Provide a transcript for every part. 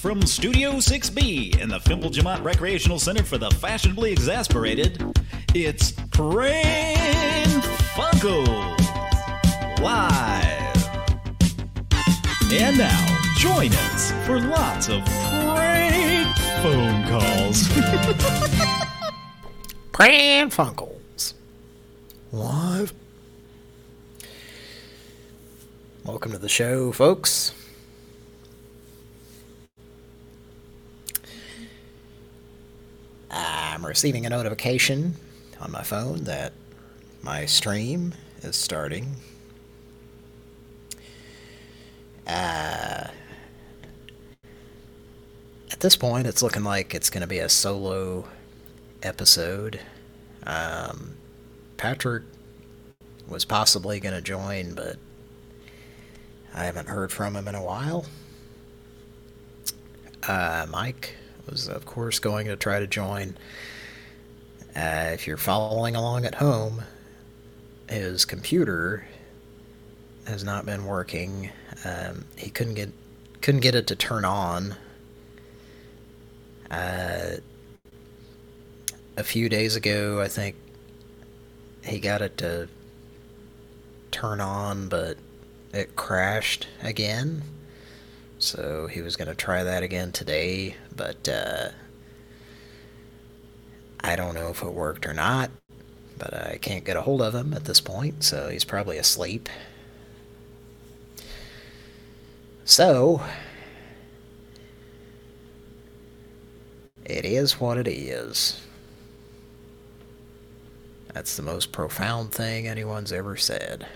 from Studio 6B in the Fimble Jamont Recreational Center for the Fashionably Exasperated, it's Pran Funkels Live. And now, join us for lots of prank phone calls. Pran Funkels. Live. Welcome to the show, folks. I'm receiving a notification on my phone that my stream is starting. Uh, at this point, it's looking like it's going to be a solo episode. Um, Patrick was possibly going to join, but I haven't heard from him in a while. Uh, Mike was, of course, going to try to join. Uh, if you're following along at home, his computer has not been working. Um, he couldn't get couldn't get it to turn on. Uh, a few days ago, I think he got it to turn on, but it crashed again. So he was going to try that again today, but uh, I don't know if it worked or not. But I can't get a hold of him at this point, so he's probably asleep. So, it is what it is. That's the most profound thing anyone's ever said.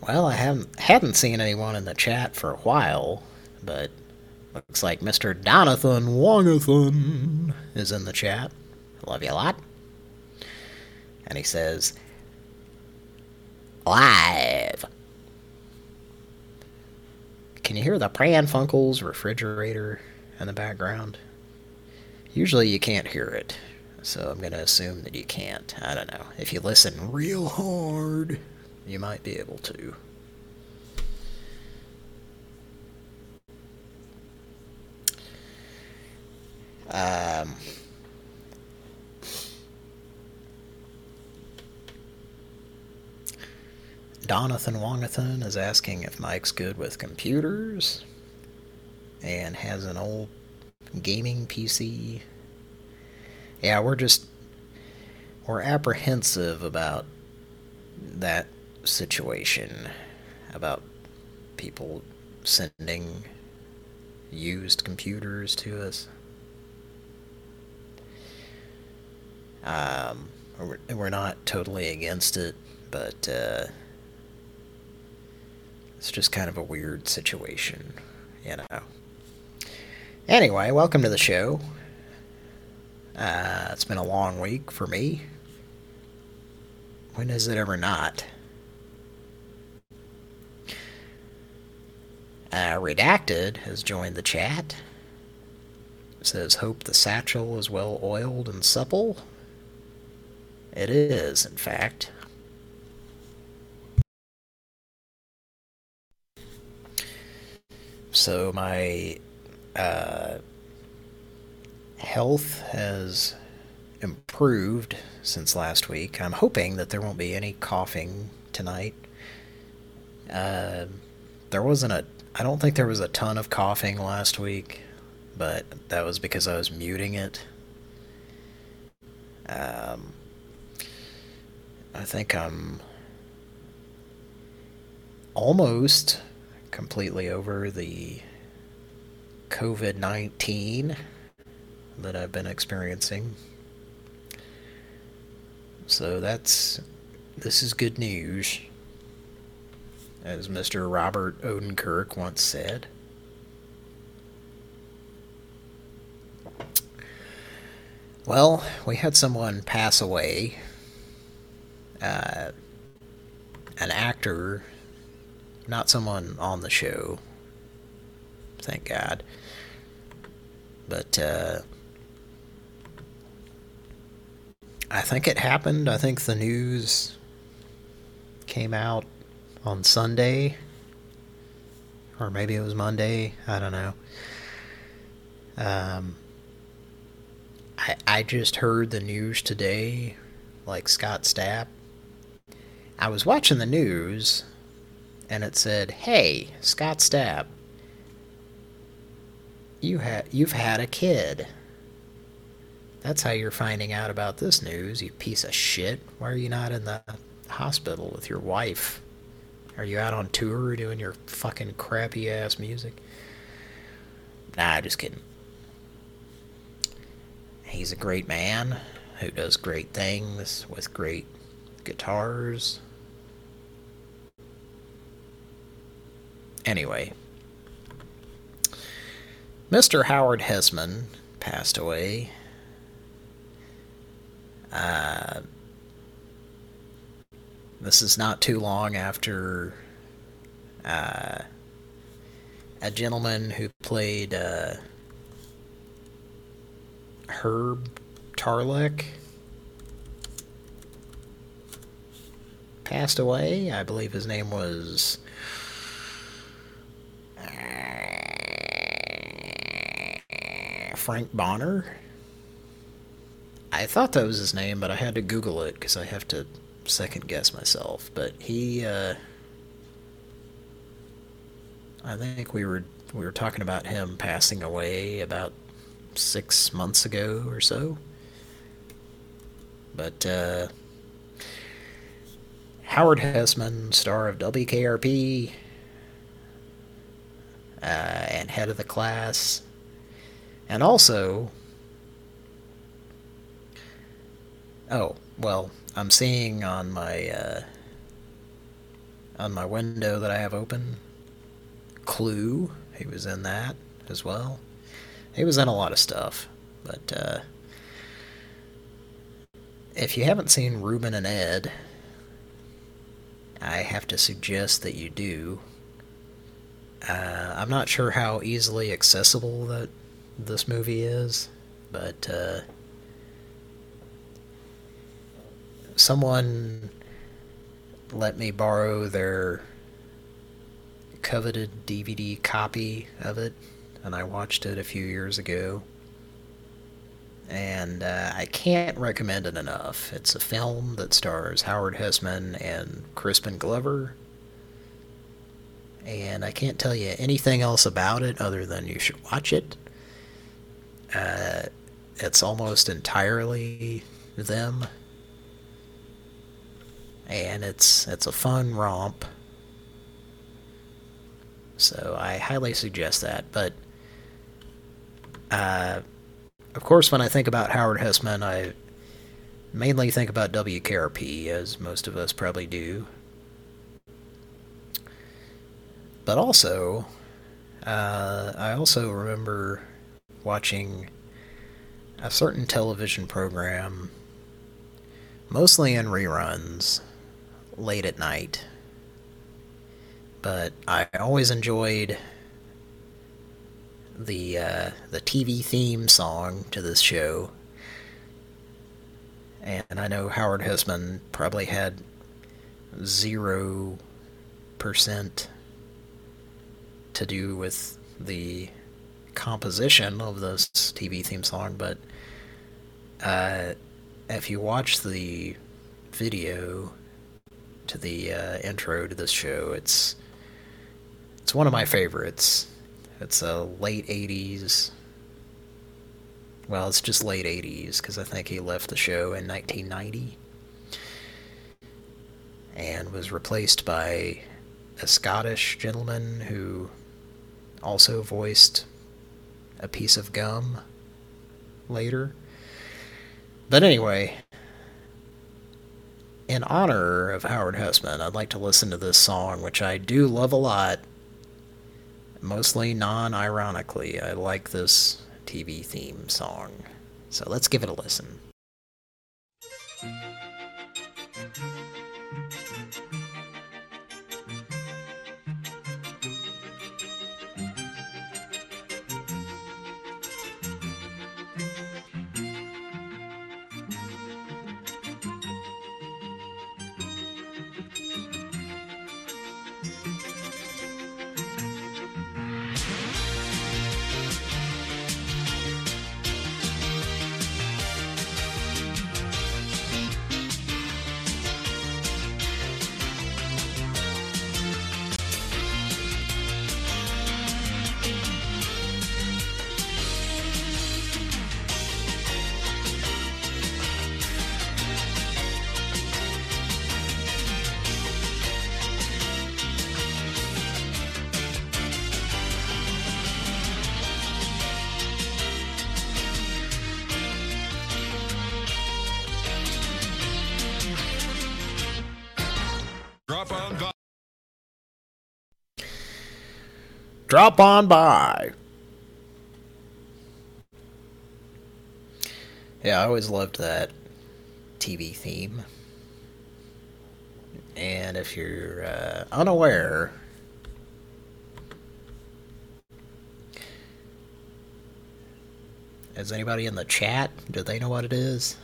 Well, I haven't hadn't seen anyone in the chat for a while, but looks like Mr. Donathan Wongathan is in the chat. Love you a lot. And he says, live. Can you hear the Pran Funkels refrigerator in the background? Usually you can't hear it, so I'm going to assume that you can't. I don't know. If you listen real hard, you might be able to. Um, Donathan Wongathan is asking if Mike's good with computers and has an old gaming PC. Yeah, we're just we're apprehensive about that situation about people sending used computers to us. Um, we're, we're not totally against it, but uh, it's just kind of a weird situation, you know. Anyway, welcome to the show. Uh, it's been a long week for me. When is it ever not? Uh, Redacted has joined the chat. Says, hope the satchel is well oiled and supple. It is, in fact. So my uh, health has improved since last week. I'm hoping that there won't be any coughing tonight. Uh, there wasn't a. I don't think there was a ton of coughing last week, but that was because I was muting it. Um, I think I'm almost completely over the COVID 19 that I've been experiencing. So that's. This is good news. As Mr. Robert Odenkirk once said. Well, we had someone pass away. Uh, an actor, not someone on the show, thank God. But uh, I think it happened. I think the news came out on Sunday. or maybe it was Monday. I don't know. Um, I I just heard the news today, like Scott Stapp. I was watching the news, and it said, "Hey, Scott Stapp, you had you've had a kid." That's how you're finding out about this news, you piece of shit. Why are you not in the hospital with your wife? Are you out on tour doing your fucking crappy ass music? Nah, just kidding. He's a great man who does great things with great guitars. Anyway, Mr. Howard Hesseman passed away. Uh, this is not too long after uh, a gentleman who played uh, Herb Tarlek passed away. I believe his name was. Frank Bonner. I thought that was his name, but I had to Google it because I have to second guess myself. But he, uh, I think we were we were talking about him passing away about six months ago or so. But uh, Howard Hesseman, star of WKRP, uh, and head of the class, and also Oh, well, I'm seeing on my uh, on my window that I have open Clue. He was in that as well. He was in a lot of stuff, but uh, if you haven't seen Rubin and Ed, I have to suggest that you do. Uh, I'm not sure how easily accessible that this movie is, but uh, someone let me borrow their coveted DVD copy of it, and I watched it a few years ago. And uh, I can't recommend it enough. It's a film that stars Howard Hesseman and Crispin Glover. And I can't tell you anything else about it other than you should watch it. Uh, it's almost entirely them and it's it's a fun romp. So I highly suggest that. But uh, of course, when I think about Howard Hesseman, I mainly think about WKRP, as most of us probably do. But also, uh, I also remember watching a certain television program, mostly in reruns, late at night. But I always enjoyed the uh, the TV theme song to this show. And I know Howard Hesseman probably had zero percent to do with the composition of this TV theme song, but uh, if you watch the video to the uh, intro to this show. It's it's one of my favorites. It's a late '80s. Well, it's just late '80s because I think he left the show in 1990 and was replaced by a Scottish gentleman who also voiced a piece of gum later. But anyway, in honor of Howard Hesseman, I'd like to listen to this song, which I do love a lot, mostly non ironically. I like this TV theme song. So let's give it a listen. Drop on by. Yeah, I always loved that TV theme. And if you're uh, unaware, is anybody in the chat? Do they know what it is?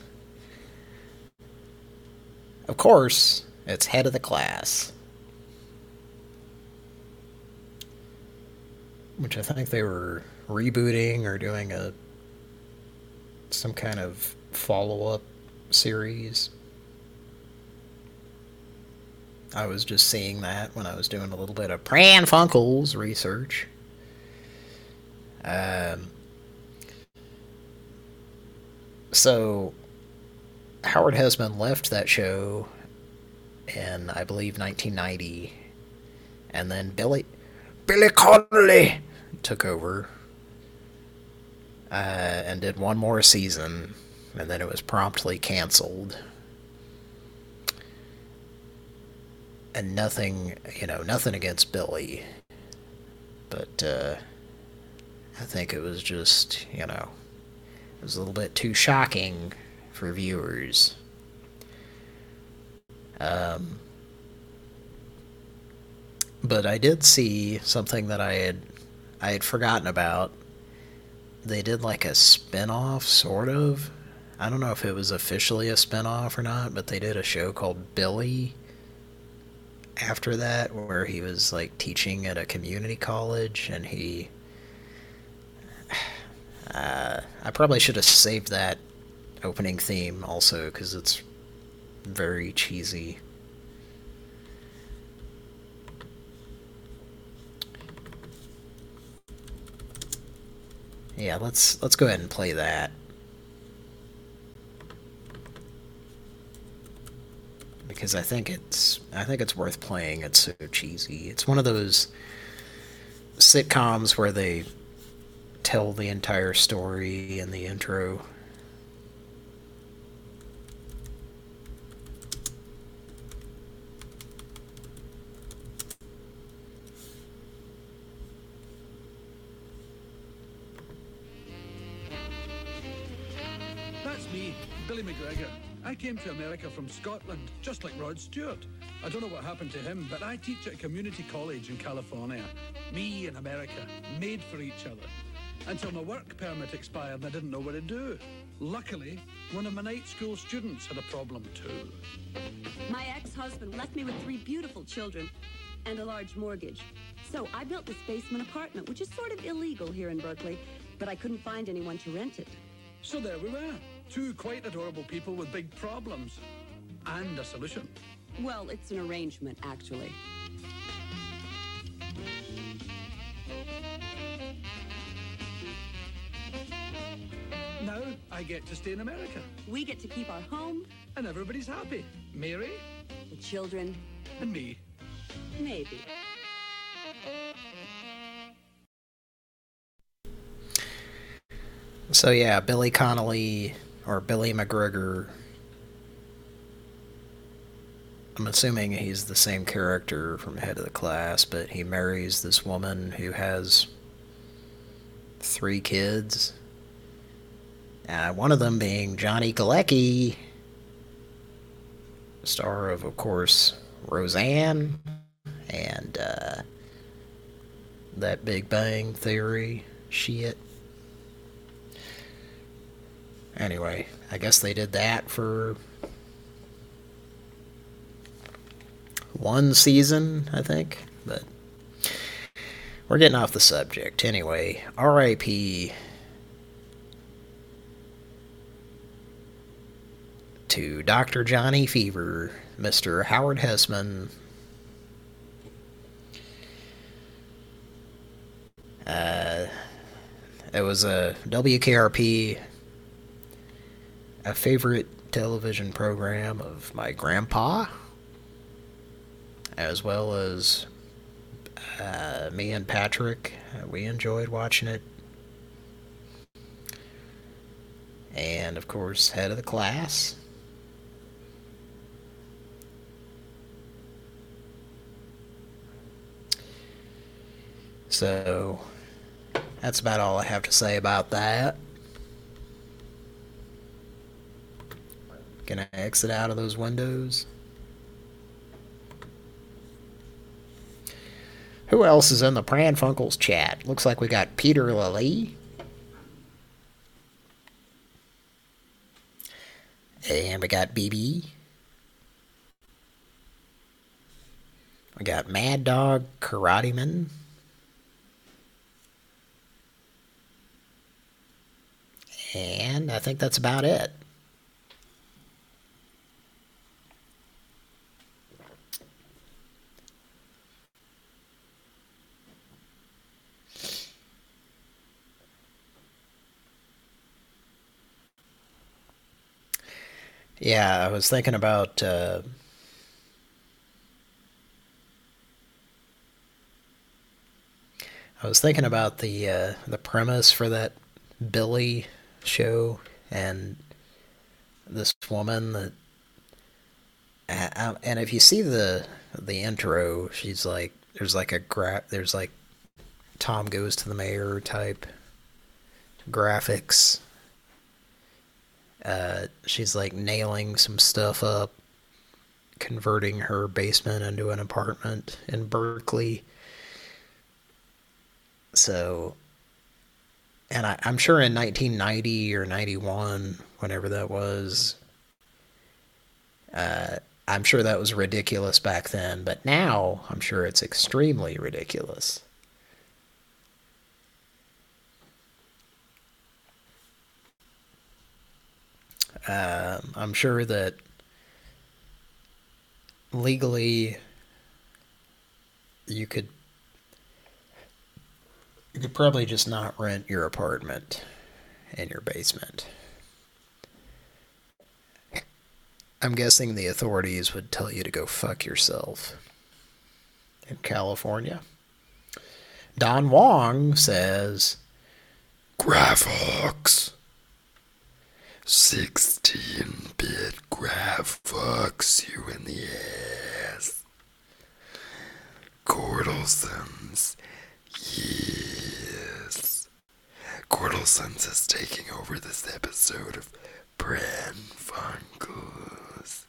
Of course, it's head of the class. Which I think they were rebooting or doing a some kind of follow-up series. I was just seeing that when I was doing a little bit of Pran Funkels research. Um, so Howard Hesseman left that show in, I believe, 1990, and then Billy Billy Connolly took over uh, and did one more season, and then it was promptly canceled. And nothing, you know, nothing against Billy, but uh, I think it was just, you know, it was a little bit too shocking for viewers. Um, but I did see something that I had I had forgotten about. They did like a spin-off sort of. I don't know if it was officially a spin-off or not, but they did a show called Billy after that where he was like teaching at a community college and he uh, I probably should have saved that opening theme also because it's very cheesy. Yeah, let's let's go ahead and play that. Because I think it's I think it's worth playing. It's so cheesy. It's one of those sitcoms where they tell the entire story in the intro. Billy McGregor. I came to America from Scotland, just like Rod Stewart. I don't know what happened to him, but I teach at a community college in California. Me in America, made for each other. Until my work permit expired and I didn't know what to do. Luckily, one of my night school students had a problem too. My ex-husband left me with three beautiful children and a large mortgage. So I built this basement apartment, which is sort of illegal here in Berkeley, but I couldn't find anyone to rent it. So there we were, two quite adorable people with big problems. And a solution. Well, it's an arrangement, actually. Now I get to stay in America, We get to keep our home, and everybody's happy. Mary the children, and me. maybe. So yeah, Billy Connolly or Billy McGregor. I'm assuming he's the same character from Head of the Class, but he marries this woman who has three kids. Uh, one of them being Johnny Galecki, star of, of course, Roseanne and uh, that Big Bang Theory shit. Anyway, I guess they did that for one season, I think, but we're getting off the subject. Anyway, RIP to Dr. Johnny Fever, Mr. Howard Hesseman. Uh, it was a WKRP a favorite television program of my grandpa, as well as uh, me and Patrick. Uh, we enjoyed watching it. And of course, head of the class. So, that's about all I have to say about that. Gonna exit out of those windows. Who else is in the Pran Funkels chat? Looks like we got Peter Lally. And we got BB. We got Mad Dog Karate Man. And I think that's about it. Yeah, I was thinking about uh, I was thinking about the uh, the premise for that Billy show and this woman that and if you see the the intro, she's like there's like a gra there's like Tom goes to the mayor type graphics. Uh, she's like nailing some stuff up, converting her basement into an apartment in Berkeley. So, and I, I'm sure in 1990 or 91, whenever that was, uh, I'm sure that was ridiculous back then, but now I'm sure it's extremely ridiculous. Um, I'm sure that legally you could you could probably just not rent your apartment in your basement. I'm guessing the authorities would tell you to go fuck yourself in California. Don Wong says, Graphics. 16-bit graphics you in the ass. Gordelsons. Yes. Gordelsons is taking over this episode of Pran Funkels.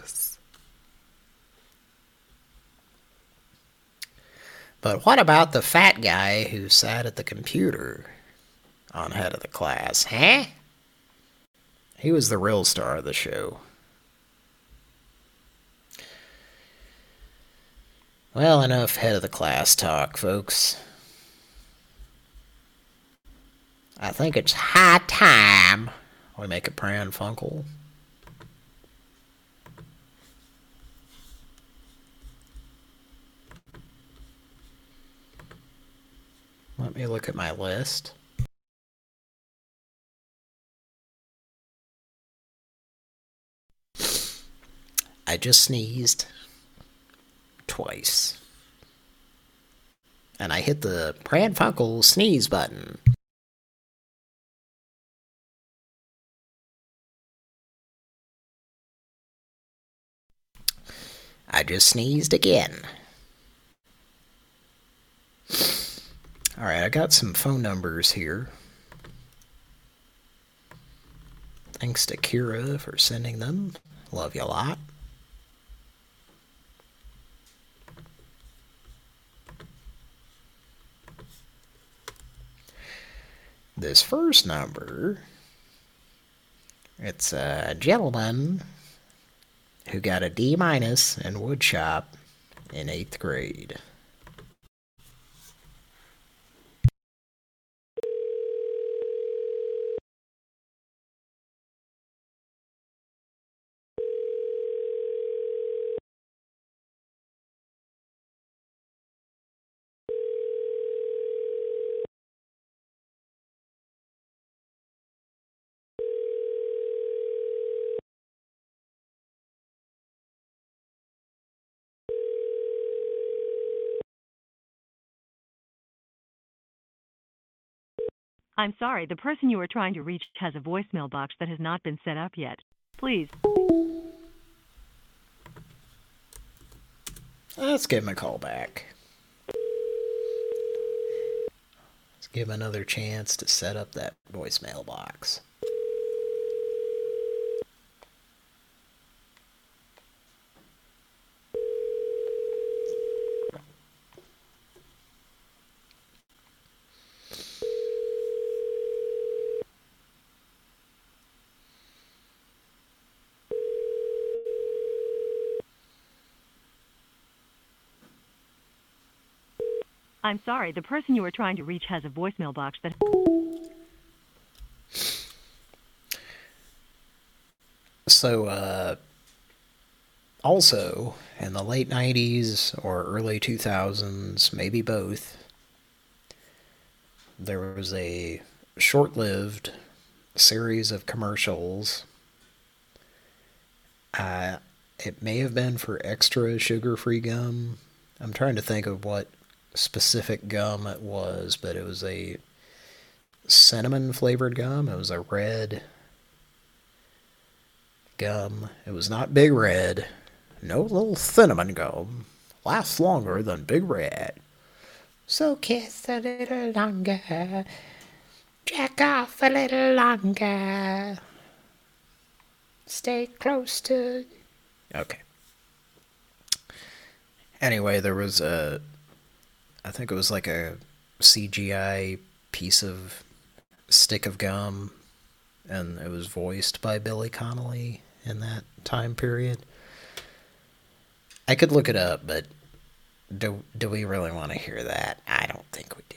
yes. But what about the fat guy who sat at the computer on head of the class, huh? He was the real star of the show. Well, enough head of the class talk, folks. I think it's high time we make a Pran Funkel. Let me look at my list. I just sneezed twice. And I hit the Pran Funkel sneeze button. I just sneezed again. Alright, I got some phone numbers here. Thanks to Kira for sending them. Love you a lot. This first number, it's a gentleman who got a D minus in woodshop in eighth grade. I'm sorry, the person you are trying to reach has a voicemail box that has not been set up yet. Please. Let's give him a call back. Let's give him another chance to set up that voicemail box. I'm sorry, the person you are trying to reach has a voicemail box that. So, uh, also in the late 90s or early 2000s, maybe both, there was a short lived series of commercials. Uh, it may have been for extra sugar free gum. I'm trying to think of what specific gum it was, but it was a cinnamon flavored gum. It was a red gum. It was not Big Red. No little cinnamon gum. Lasts longer than Big Red. So kiss a little longer. Jack off a little longer. Stay close to. Okay. Anyway, there was a. I think it was like a CGI piece of stick of gum, and it was voiced by Billy Connolly in that time period. I could look it up, but do do we really want to hear that? I don't think we do.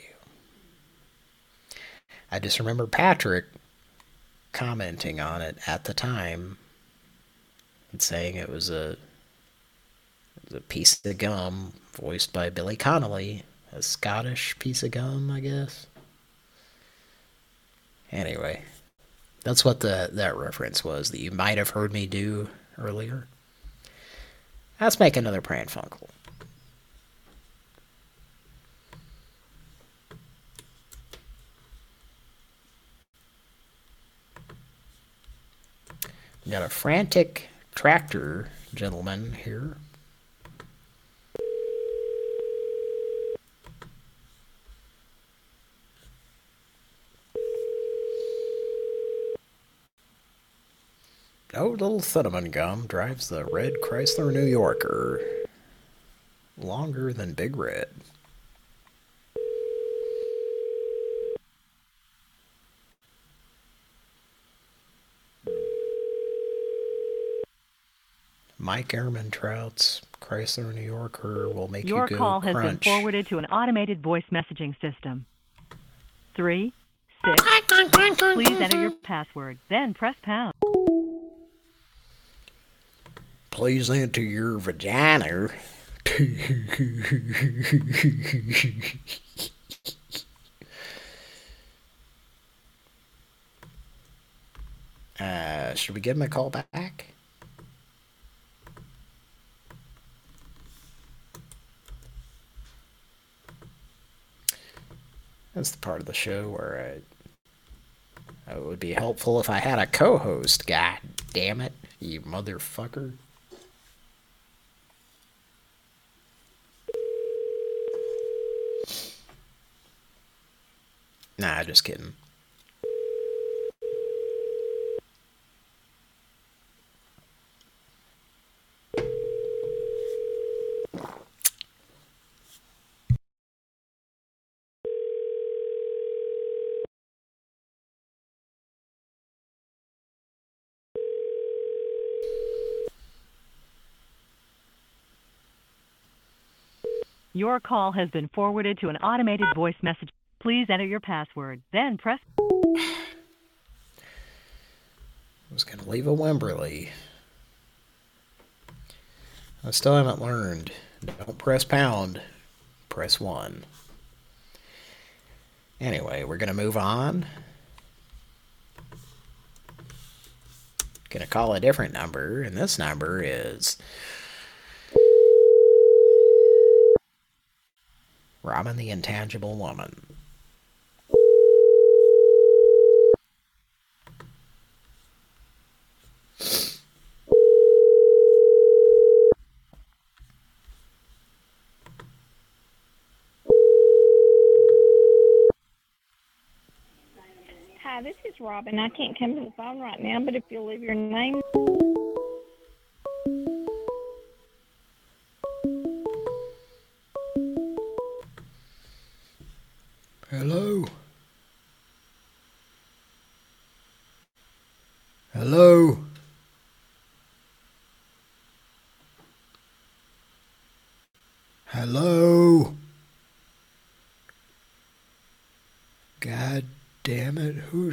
I just remember Patrick commenting on it at the time and saying it was a it was a piece of gum voiced by Billy Connolly, a Scottish piece of gum, I guess. Anyway, that's what the that reference was that you might have heard me do earlier. Let's make another Pran Funkel. We got a frantic tractor gentleman here. No little cinnamon gum drives the red Chrysler New Yorker. Longer than Big Red. Mike Ehrmantraut's Chrysler New Yorker will make Your you go call has been forwarded to an automated voice messaging system. Three, six. Please enter your password, then press pound. Please enter your vagina. uh, should we give him a call back? That's the part of the show where I, it would be helpful if I had a co-host. God damn it, you motherfucker. Nah, just kidding. Your call has been forwarded to an automated voice message. Please enter your password, then press. I was going to leave a Wimberley. I still haven't learned. Don't press pound, press one. Anyway, we're going to move on. Going to call a different number, and this number is. Robin the Intangible Woman. Robin. I can't come to the phone right now, but if you'll leave your name.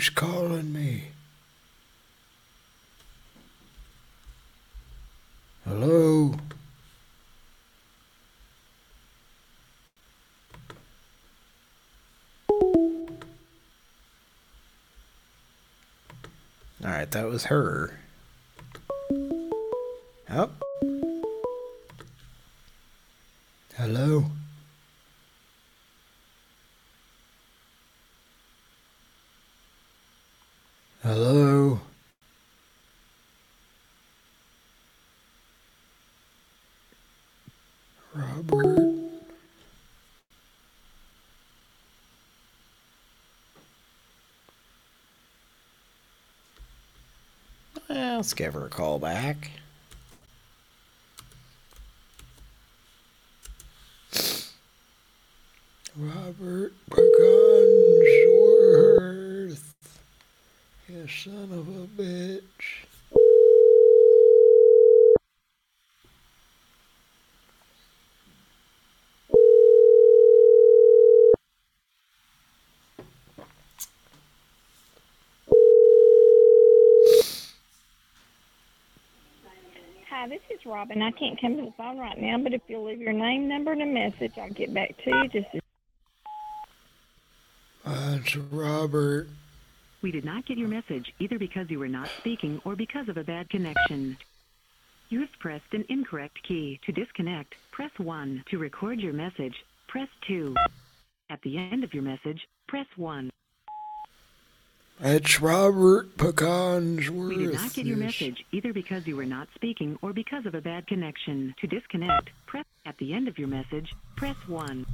Who's calling me? Hello? Alright, that was her. Oh. Hello? Robert? Well, let's give her a call back. Robert Pagansworth. You son of a bitch. Hi, this is Robin. I can't come to the phone right now, but if you'll leave your name, number, and a message, I'll get back to you just uh, as That's Robert. We did not get your message either because you were not speaking or because of a bad connection. You have pressed an incorrect key. To disconnect, press 1. To record your message, press 2. At the end of your message, press 1. That's Robert Pagansworth. We did not get your message either because you were not speaking or because of a bad connection. To disconnect, press at the end of your message, press 1.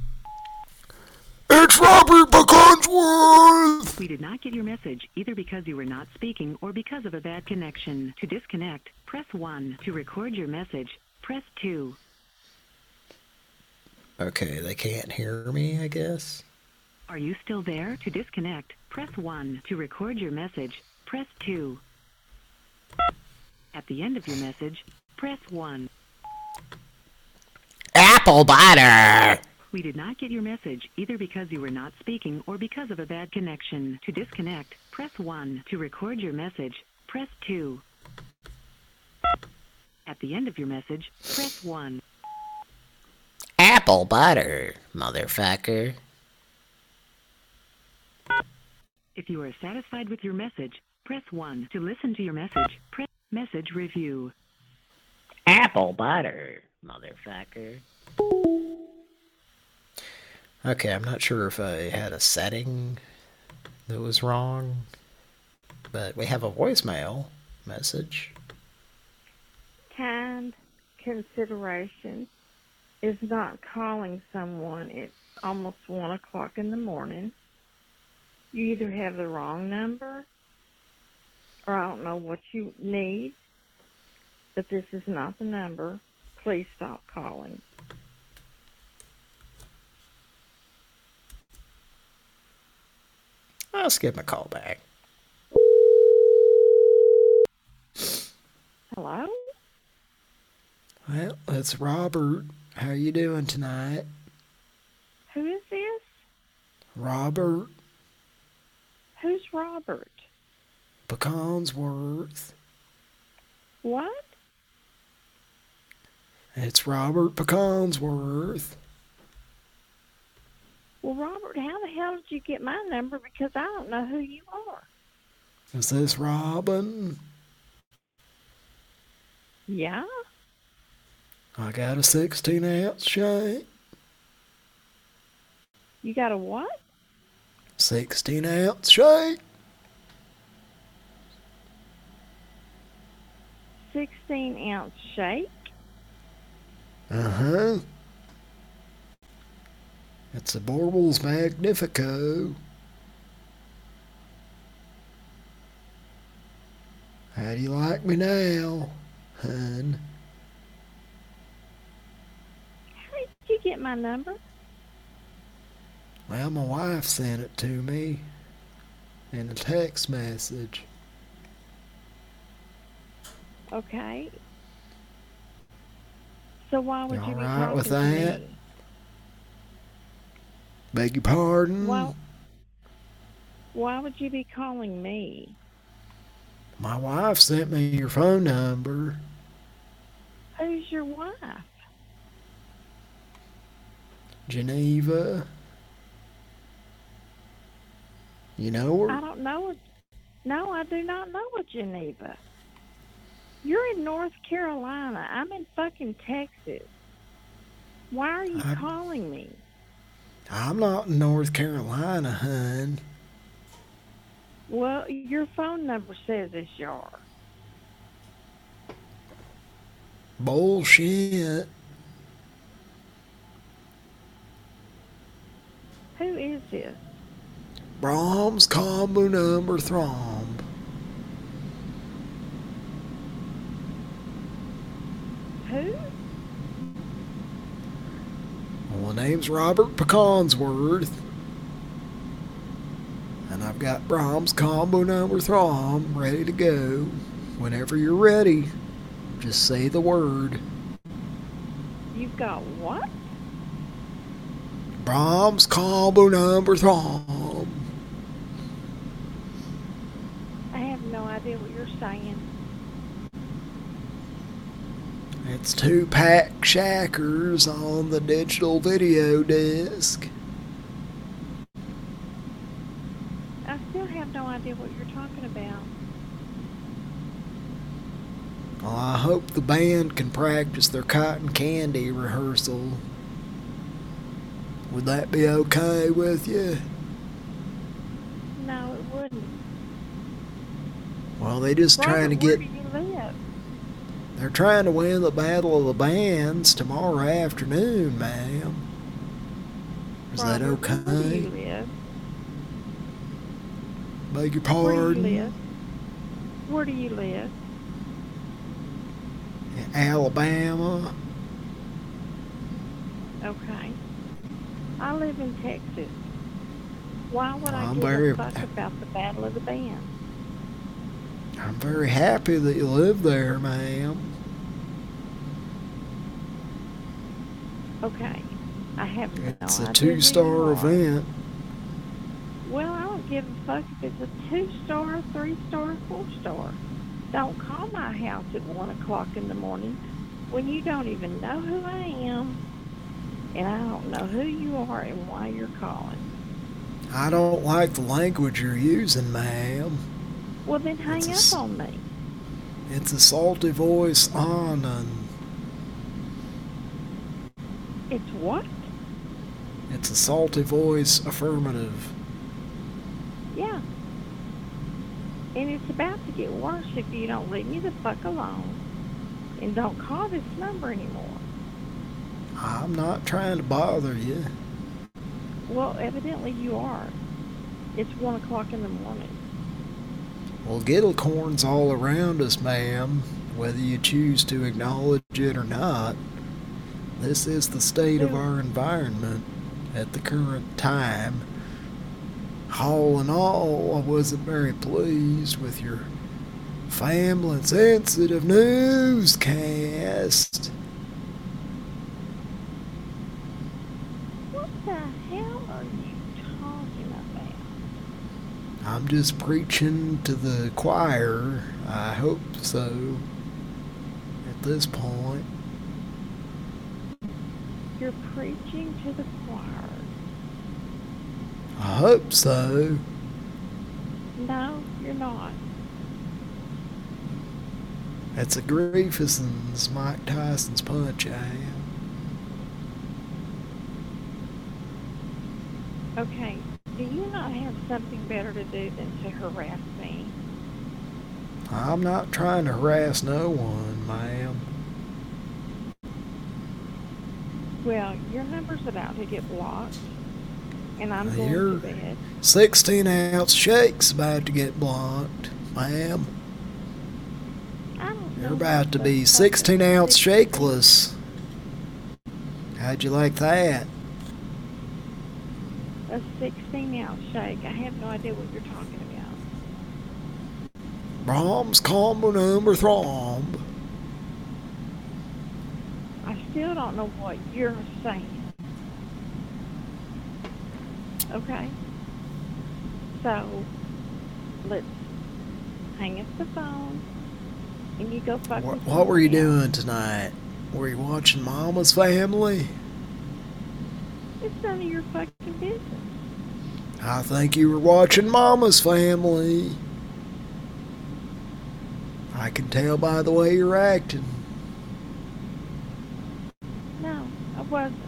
It's Robert Pagansworth. We did not get your message either because you were not speaking or because of a bad connection. To disconnect, press 1. To record your message, press 2. Okay, they can't hear me, I guess. Are you still there? To disconnect, press 1. To record your message, press 2. At the end of your message, press 1. Apple butter. We did not get your message either because you were not speaking or because of a bad connection. To disconnect, press 1. To record your message, press 2. At the end of your message, press 1. Apple butter, motherfucker. If you are satisfied with your message, press 1. To listen to your message, press message review. Apple butter, motherfucker. Okay, I'm not sure if I had a setting that was wrong, but we have a voicemail message. kind consideration is not calling someone It's almost one o'clock in the morning. You either have the wrong number or I don't know what you need, but this is not the number. Please stop calling. I'll skip my call back. Hello? Well, it's Robert. How you doing tonight? Who is this? Robert Who's Robert? Peconsworth. What? It's Robert Peconsworth. Well, Robert, how the hell did you get my number? Because I don't know who you are. Is this Robin? Yeah? I got a 16 ounce shank. You got a what? 16 ounce shank. 16 ounce shake? Uh huh. It's a Borbals Magnifico. How do you like me now, hun? How did you get my number? Well, my wife sent it to me in a text message. Okay. So why would You you all right with to that? me? Beg your pardon? Why, why would you be calling me? My wife sent me your phone number. Who's your wife? Geneva. You know I don't know. No, I do not know a Geneva. You're in North Carolina. I'm in fucking Texas. Why are you I- calling me? I'm not in North Carolina, hun. Well, your phone number says it's yours. Bullshit. Who is this? Brahms combo number thromb. Who? Well, my name's Robert Peconsworth. And I've got Brahms combo number throm ready to go. Whenever you're ready, just say the word. You've got what? Brahms combo number throm. I have no idea what you're saying. It's two pack shackers on the digital video disc. I still have no idea what you're talking about. Well, I hope the band can practice their cotton candy rehearsal. Would that be okay with you? No, it wouldn't. Well, they just trying to get. do you live? They're trying to win the battle of the bands tomorrow afternoon, ma'am. Is that Robert, Where do you okay? live? Beg your Where do you pardon? live? Where do you live? In Alabama. Okay. I live in Texas. Why would I I'm give very- a fuck about the Battle of the Bands? I'm very happy that you live there, ma'am. Okay. I have no It's a two-star event. Well, I don't give a fuck if it's a two star, three star, four star. Don't call my house at one o'clock in the morning when you don't even know who I am, and I don't know who you are and why you're calling. I don't like the language you're using, ma'am. Well, then hang It's up s- on me. It's a salty voice on and It's what? it's a salty voice affirmative. Yeah. And it's about to get worse if you don't leave me the fuck alone and don't call this number anymore. I'm not trying to bother you. Well, evidently you are. It's one o'clock in the morning. Well, Gittlecorn's all around us, ma'am, whether you choose to acknowledge it or not. This is the state of our environment at the current time. All in all, I wasn't very pleased with your family sensitive newscast. What the hell are you talking about? I'm just preaching to the choir. I hope so. At this point. You're preaching to the choir. I hope so. No, you're not. That's a Griefuson's Mike Tyson's punch I am. Okay, do you not have something better to do than to harass me? I'm not trying to harass no one, ma'am. Well, your number's about to get blocked, and I'm going You're- to bed. 16 ounce shake's about to get blocked, ma'am. You're about to be 16 ounce shakeless. How'd you like that? A 16 ounce shake. I have no idea what you're talking about. Brahms combo number thromb. I still don't know what you're saying. Okay? So, let's hang up the phone and you go fuck What, what were you doing tonight? Were you watching Mama's Family? It's none of your fucking business. I think you were watching Mama's Family. I can tell by the way you're acting. No, I wasn't.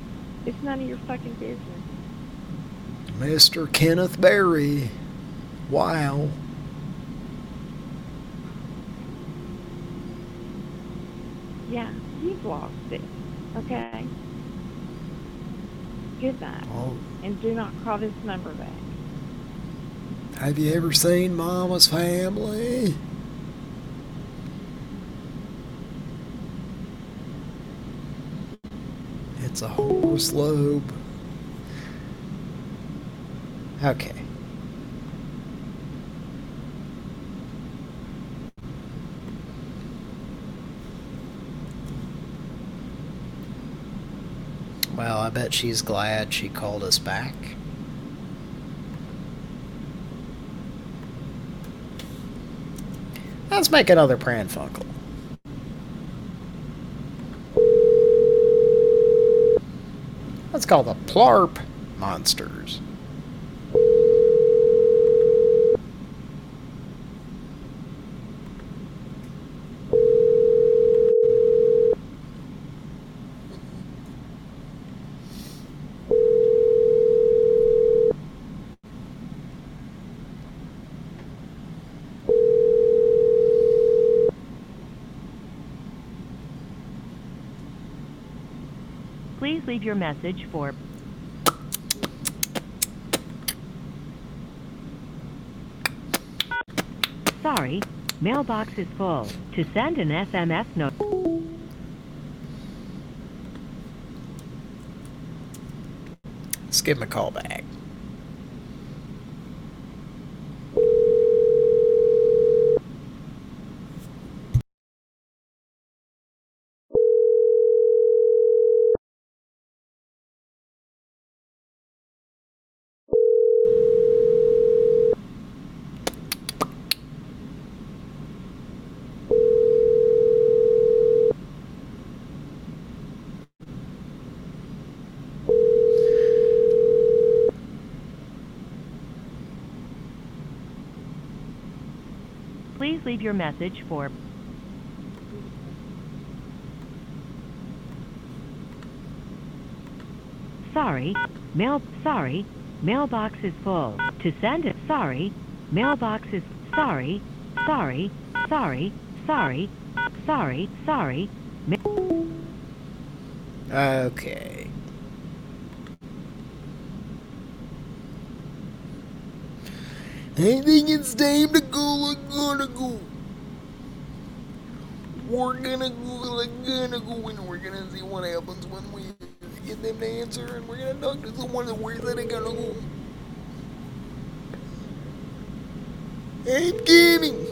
It's none of your fucking business. Mr. Kenneth Berry. Wow. Yeah, you've lost it. Okay? Goodbye. Oh, And do not call this number back. have you ever seen Mama's Family? It's a whole lobe. Okay. Well, I bet she's glad she called us back. Let's make another Pran Funkel. Let's call the Plarp Monsters. Please leave your message for Sorry, mailbox is full. To send an SMS note. Let's give him a call back. Please leave your message for Sorry, mail sorry, mailbox is full. To send it sorry, mailbox is sorry, sorry, sorry, sorry, sorry, sorry. Okay. I think it's time to go. I'm gonna go. We're gonna go. I'm gonna go, and we're gonna see what happens when we get them to answer, and we're gonna talk to someone that where's that I gotta go. I'm coming.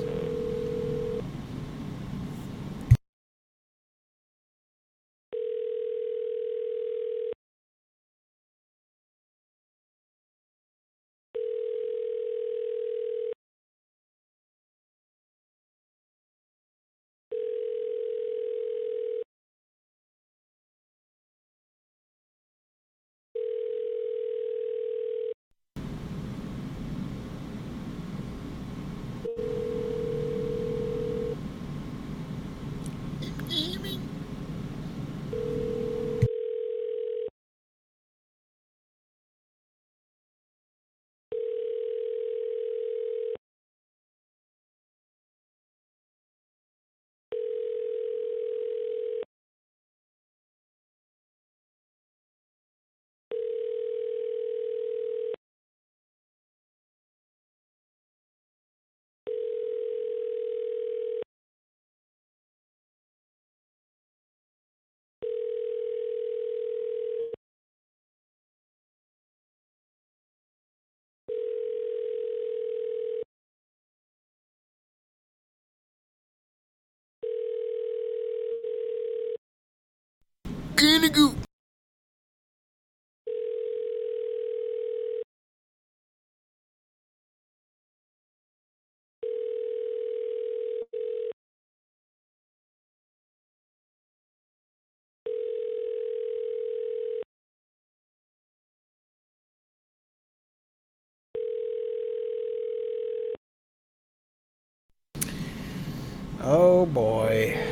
Oh boy.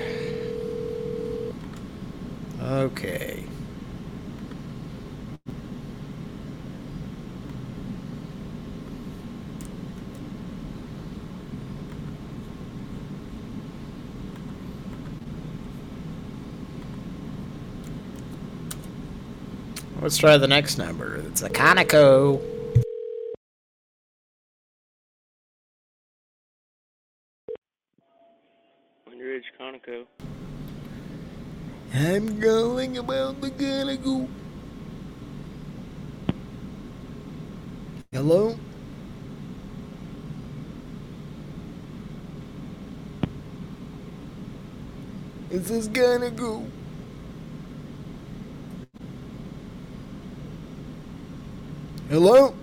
Okay. Let's try the next number. It's a Conoco. About the Conoco. Hello? Is this gonna go? Hello?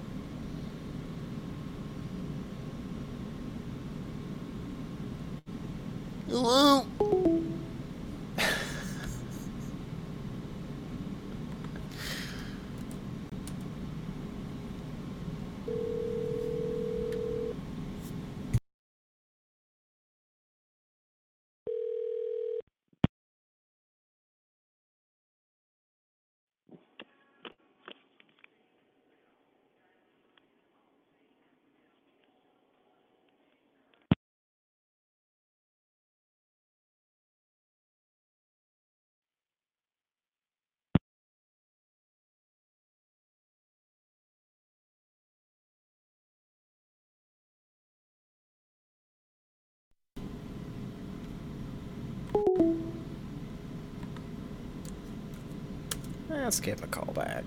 Let's give a call back.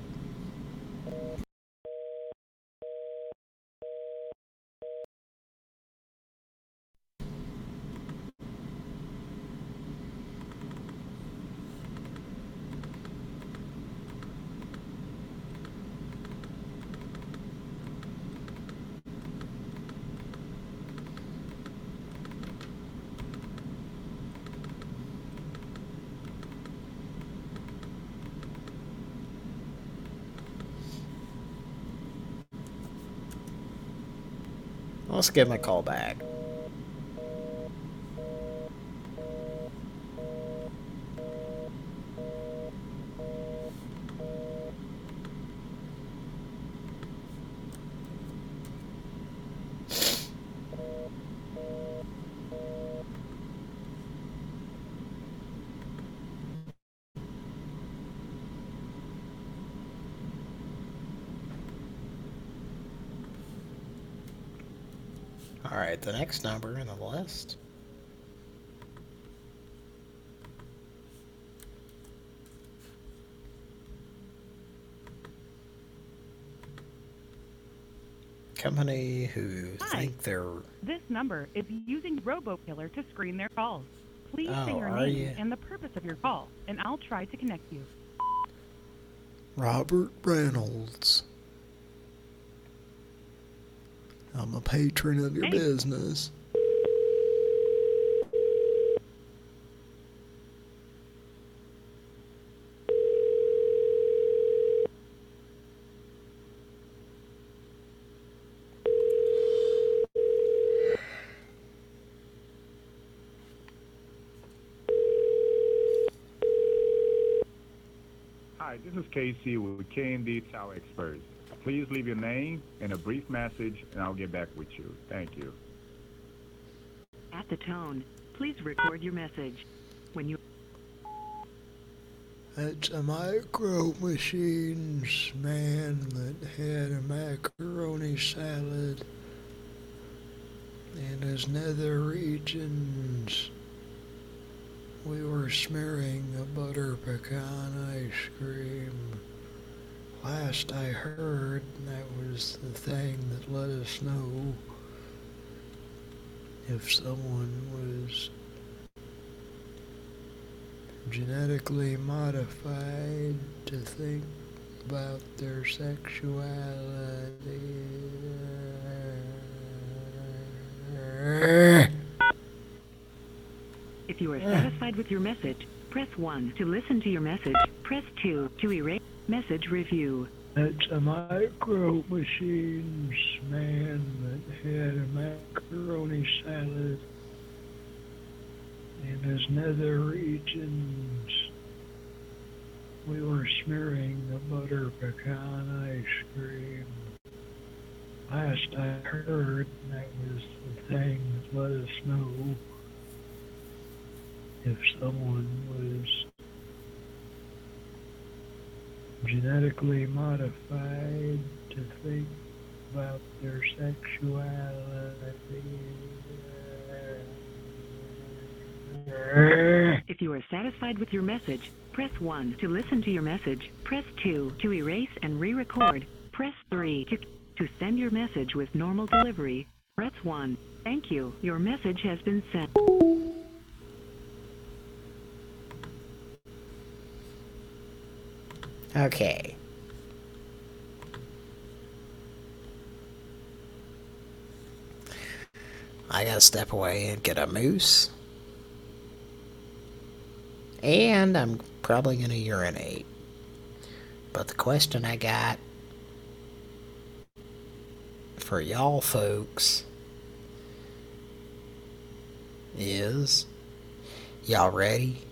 Let's give him a call back. Alright, the next number in the list. Company who Hi. think they're This number is using RoboKiller to screen their calls. Please say Oh, your name you? and the purpose of your call, and I'll try to connect you. Robert Reynolds. I'm a patron of your Hey. business. Hi, this is Casey with K&D Tower Experts. Please leave your name and a brief message, and I'll get back with you. Thank you. At the tone, please record your message. When you It's a micro machines man that had a macaroni salad in his nether regions. We were smearing a butter pecan ice cream. Last I heard, that was the thing that let us know if someone was genetically modified to think about their sexuality. If you are satisfied with your message, press 1 to listen to your message. Press 2 to erase message review. It's a micro machines man that had a macaroni salad in his nether regions. We were smearing the butter pecan ice cream. Last I heard, that was the thing that let us know if someone was genetically modified to think about their sexuality. If you are satisfied with your message, press 1 to listen to your message. Press 2 to erase and re-record. Press 3 to, to send your message with normal delivery. Press 1. Thank you. Your message has been sent. Okay. I gotta step away and get a moose. And I'm probably gonna urinate. But the question I got for y'all folks is y'all ready?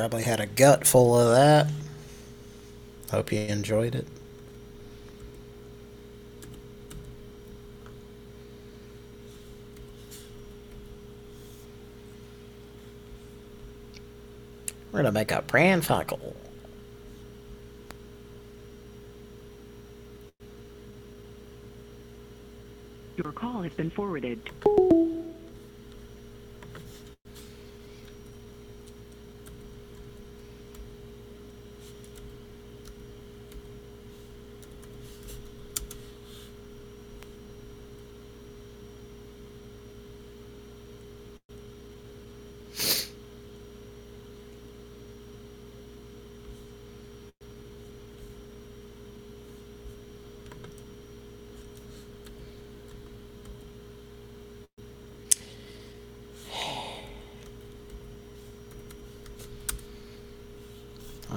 Probably had a gut full of that. Hope you enjoyed it. We're gonna make a Pran Funkel. Your call has been forwarded.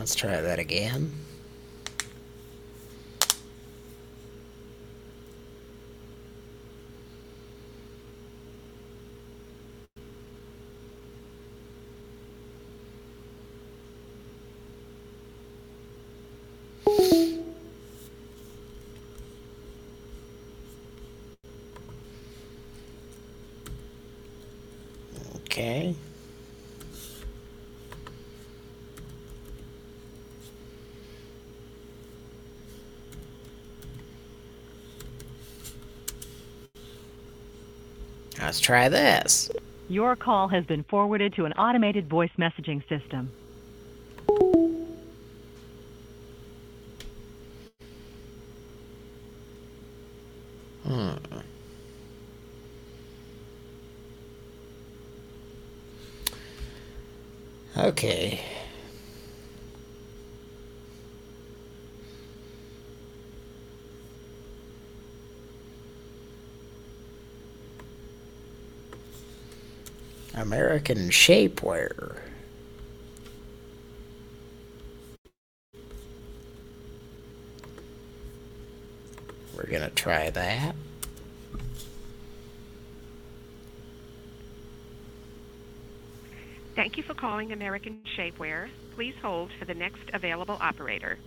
Let's try that again. Okay. Let's try this. Your call has been forwarded to an automated voice messaging system. Hmm. Okay. American shapewear. We're gonna try that. Thank you for calling American Shapewear. Please hold for the next available operator.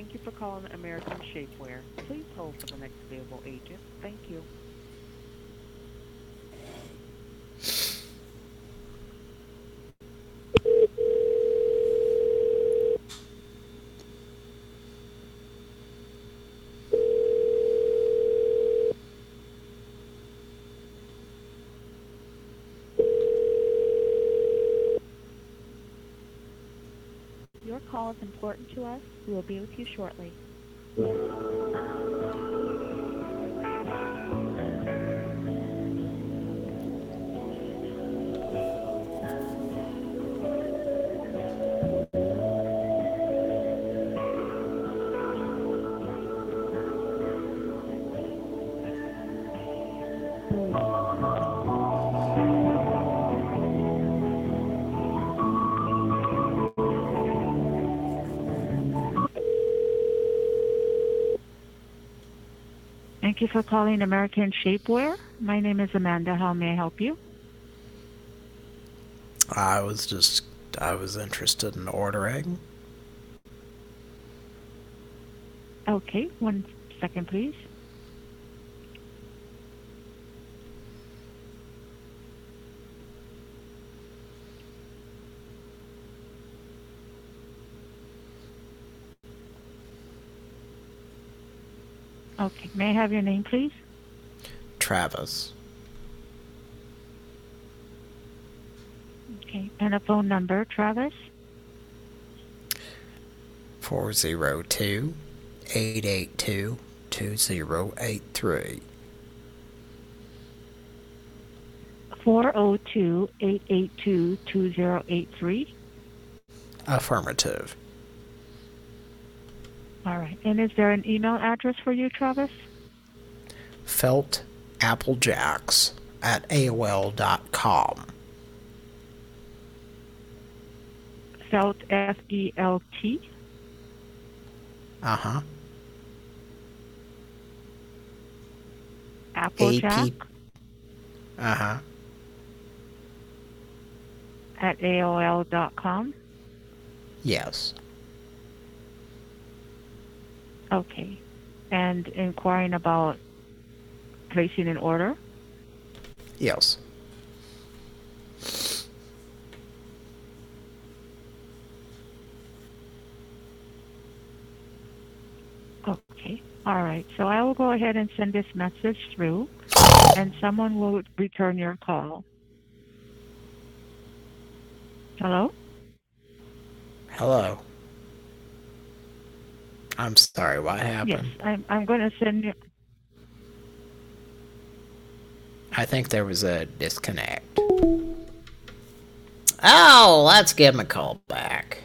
Thank you for calling American Shapewear. Please hold for the next available agent. Thank you. Your call is important to us. We will be with you shortly. Thank you for calling American Shapewear. My name is Amanda. How may I help you? I was just I was interested in ordering. Okay, one second, please. Okay, may I have your name, please? Travis. Okay, and a phone number, Travis? 402 882 2083. 402-882-2083. Affirmative. All right, and is there an email address for you, Travis? Felt Applejacks at AOL.com. Felt F-E-L-T? Uh huh. Applejack Uh huh. at AOL.com. Yes. Okay. And inquiring about placing an order? Yes. Okay. All right. So I will go ahead and send this message through, and someone will return your call. Hello? Hello. I'm sorry. What happened? Yes, happened? I'm, I'm going to send you. I think there was a disconnect. Oh, let's give him a call back.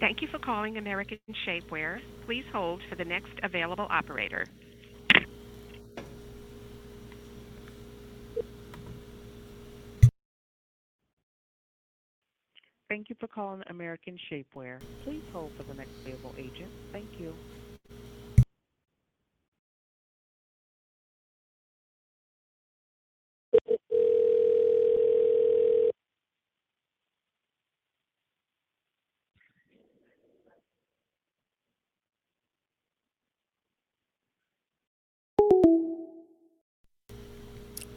Thank you for calling American Shapewear. Please hold for the next available operator. Thank you for calling American Shapewear. Please hold for the next available agent. Thank you.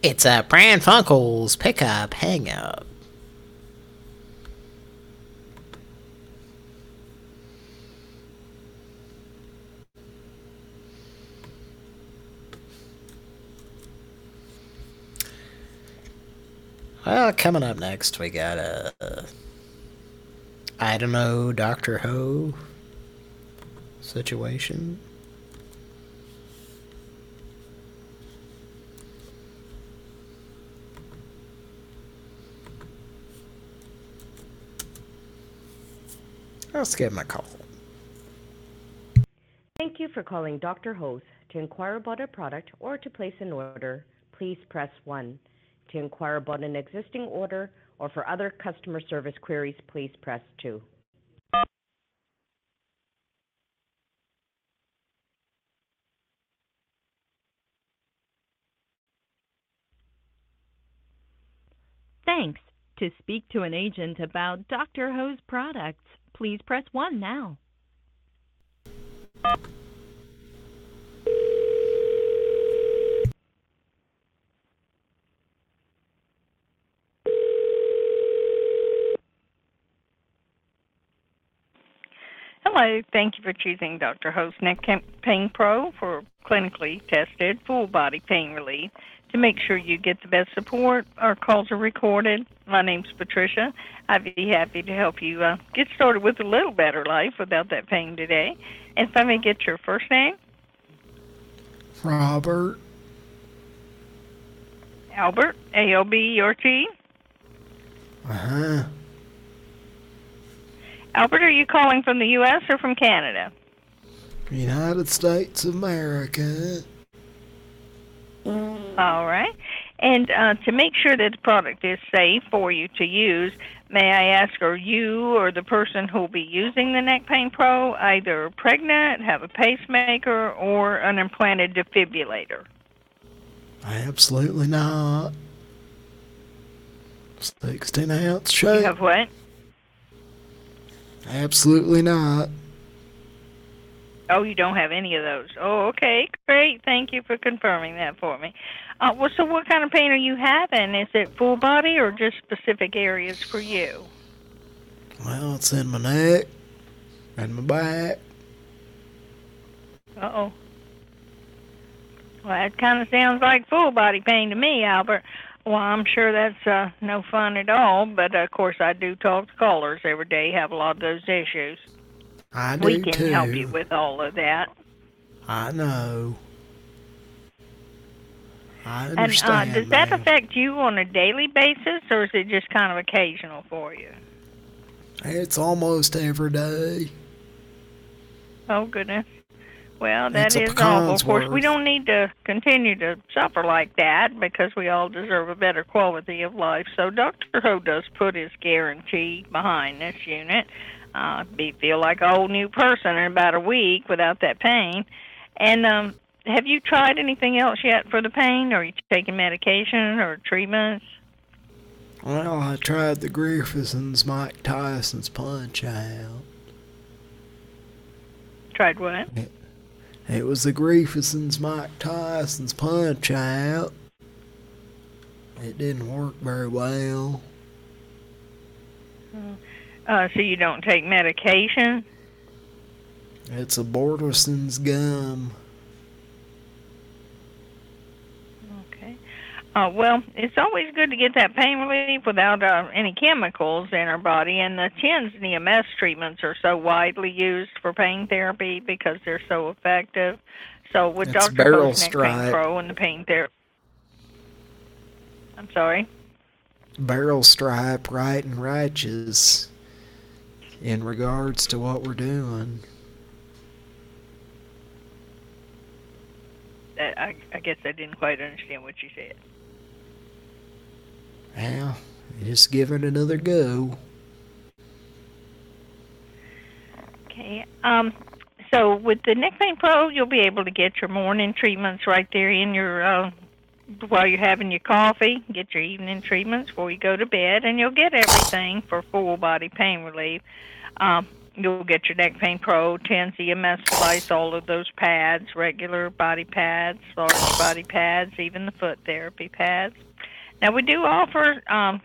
It's a Pran Funkles pickup hang Well, coming up next, we got a. I don't know, Doctor Ho situation. Let's give him a call. Thank you for calling Dr. Ho's. To inquire about a product or to place an order, please press 1. To inquire about an existing order or for other customer service queries, please press 2. Thanks. To speak to an agent about Dr. Ho's products, please press 1 now. Hello, thank you for choosing Dr. Ho's Neck Pain Pro for clinically tested full body pain relief. To make sure you get the best support, our calls are recorded. My name's Patricia. I'd be happy to help you uh, get started with a little better life without that pain today. And if I may get your first name, Robert. Albert, A L B E R T. Uh huh. Albert, are you calling from the U.S. or from Canada? United States of America. All right. And uh, to make sure that the product is safe for you to use, may I ask, are you or the person who will be using the Neck Pain Pro either pregnant, have a pacemaker, or an implanted defibrillator? Absolutely not. 16 ounce shape. You have what? Absolutely not. Oh, you don't have any of those. Oh, okay, great. Thank you for confirming that for me. Uh, well, so what kind of pain are you having? Is it full body or just specific areas for you? Well, it's in my neck and my back. Uh oh. Well, that kind of sounds like full body pain to me, Albert. Well, I'm sure that's uh, no fun at all, but uh, of course I do talk to callers every day, have a lot of those issues. I do we can too. help you with all of that. I know. I understand. And uh, does that ma'am. affect you on a daily basis, or is it just kind of occasional for you? It's almost every day. Oh goodness. Well, that It's is awful. Of course, we don't need to continue to suffer like that because we all deserve a better quality of life. So Dr. Ho does put his guarantee behind this unit. Uh, be feel like a whole new person in about a week without that pain. And um, have you tried anything else yet for the pain? Or are you taking medication or treatments? Well, I tried the Griffithson's Mike Tyson's Punch Out. Tried what? It was the Griffithson's Mike Tyson's Punch Out. It didn't work very well. Uh, so you don't take medication? It's a Borderson's gum. Okay. Uh, well, it's always good to get that pain relief without uh, any chemicals in our body. And the TENS and EMS treatments are so widely used for pain therapy because they're so effective. So with It's Dr. Barrel Pain Stripe. Pro and the pain therapy. I'm sorry. Barrel stripe right and righteous in regards to what we're doing. I, I guess I didn't quite understand what you said. Well, just give it another go. Okay. Um, so with the Neck Pain Pro, you'll be able to get your morning treatments right there in your uh, while you're having your coffee. Get your evening treatments before you go to bed, and you'll get everything for full body pain relief. Um, you'll get your Neck Pain Pro, TENS, EMS Slice, all of those pads, regular body pads, large body pads, even the foot therapy pads. Now we do offer um,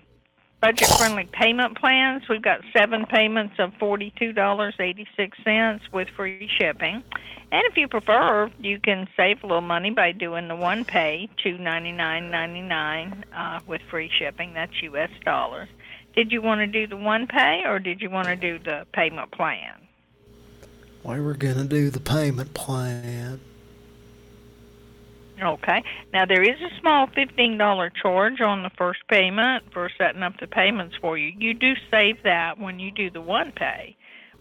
budget friendly payment plans. We've got seven payments of $42.86 with free shipping. And if you prefer, you can save a little money by doing the one pay, two ninety nine ninety nine, uh, with free shipping. That's U.S. dollars. Did you want to do the one pay or did you want to do the payment plan? We were gonna do the payment plan. Okay. Now there is a small fifteen dollar charge on the first payment for setting up the payments for you. You do save that when you do the one pay.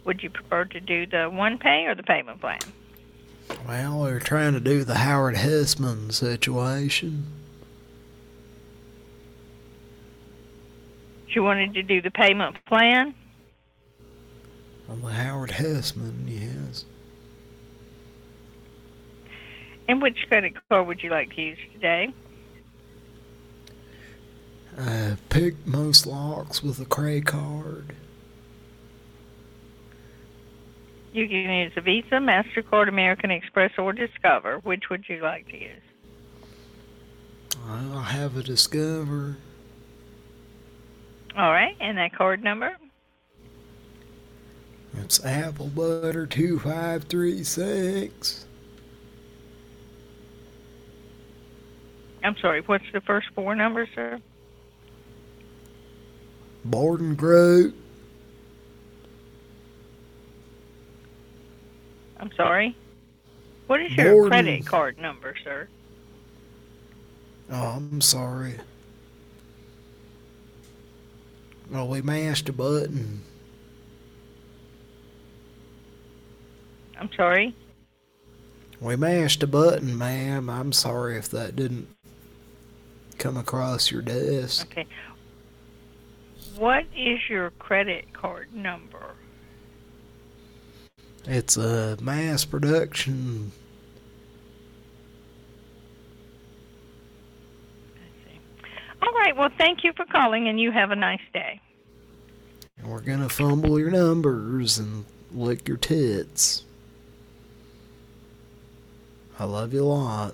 Would you prefer to do the one pay or the payment plan? Well, we are trying to do the Howard Hesseman situation. You wanted to do the payment plan? On the Howard Hesseman, yes. And which credit card would you like to use today? Uh, I picked most locks with a Cray card. You can use a Visa, MasterCard, American Express, or Discover. Which would you like to use? I'll have a Discover. All right, and that card number? It's apple butter two five three six. I'm sorry, what's the first four numbers, sir? Borden Group. I'm sorry. What is your Borden. credit card number, sir? Oh, I'm sorry. Well, we mashed a button. I'm sorry. We mashed a button, ma'am. I'm sorry if that didn't come across your desk. Okay. What is your credit card number? It's a mass production. All right, well, thank you for calling, and you have a nice day. And we're gonna fumble your numbers and lick your tits. I love you a lot.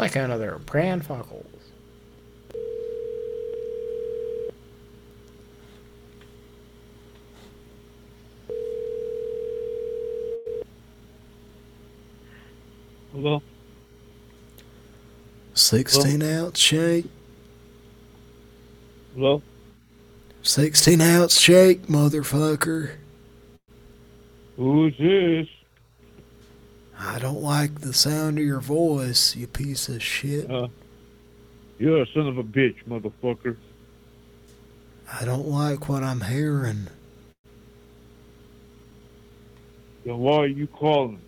Let's make another Pran Funkels. Hello? 16 ounce shake. Hello? 16 ounce shake, motherfucker. Who's this? I don't like the sound of your voice, you piece of shit. Uh, you're a son of a bitch, motherfucker. I don't like what I'm hearing. Then why are you calling?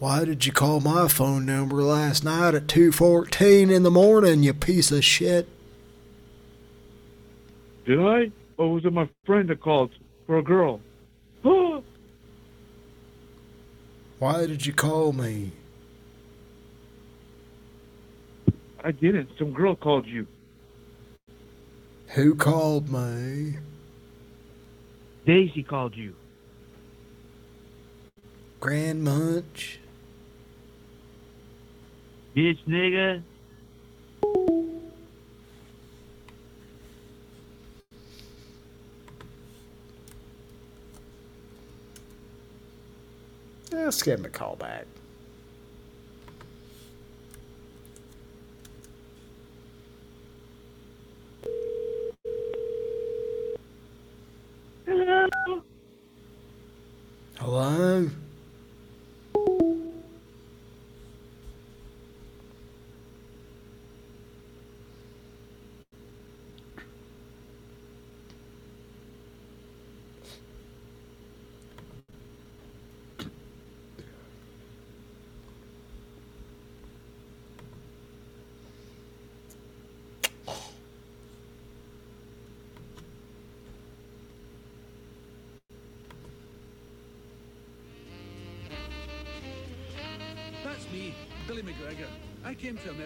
Why did you call my phone number last night at 2.14 in the morning, you piece of shit? Did I? Or was it my friend that called for a girl? Why did you call me? I didn't. Some girl called you. Who called me? Daisy called you. Grand Munch? Bitch nigga. Give him a call back.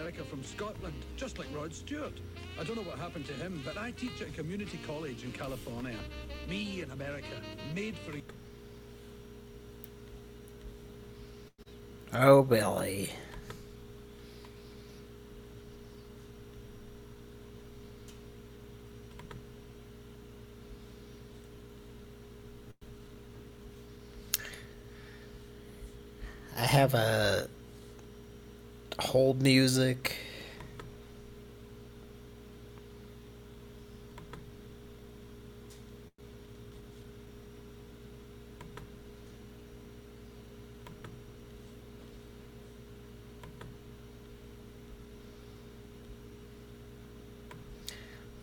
America from Scotland, just like Rod Stewart. I don't know what happened to him, but I teach at a community college in California. Me in America, made for Oh, Billy. I have a hold music.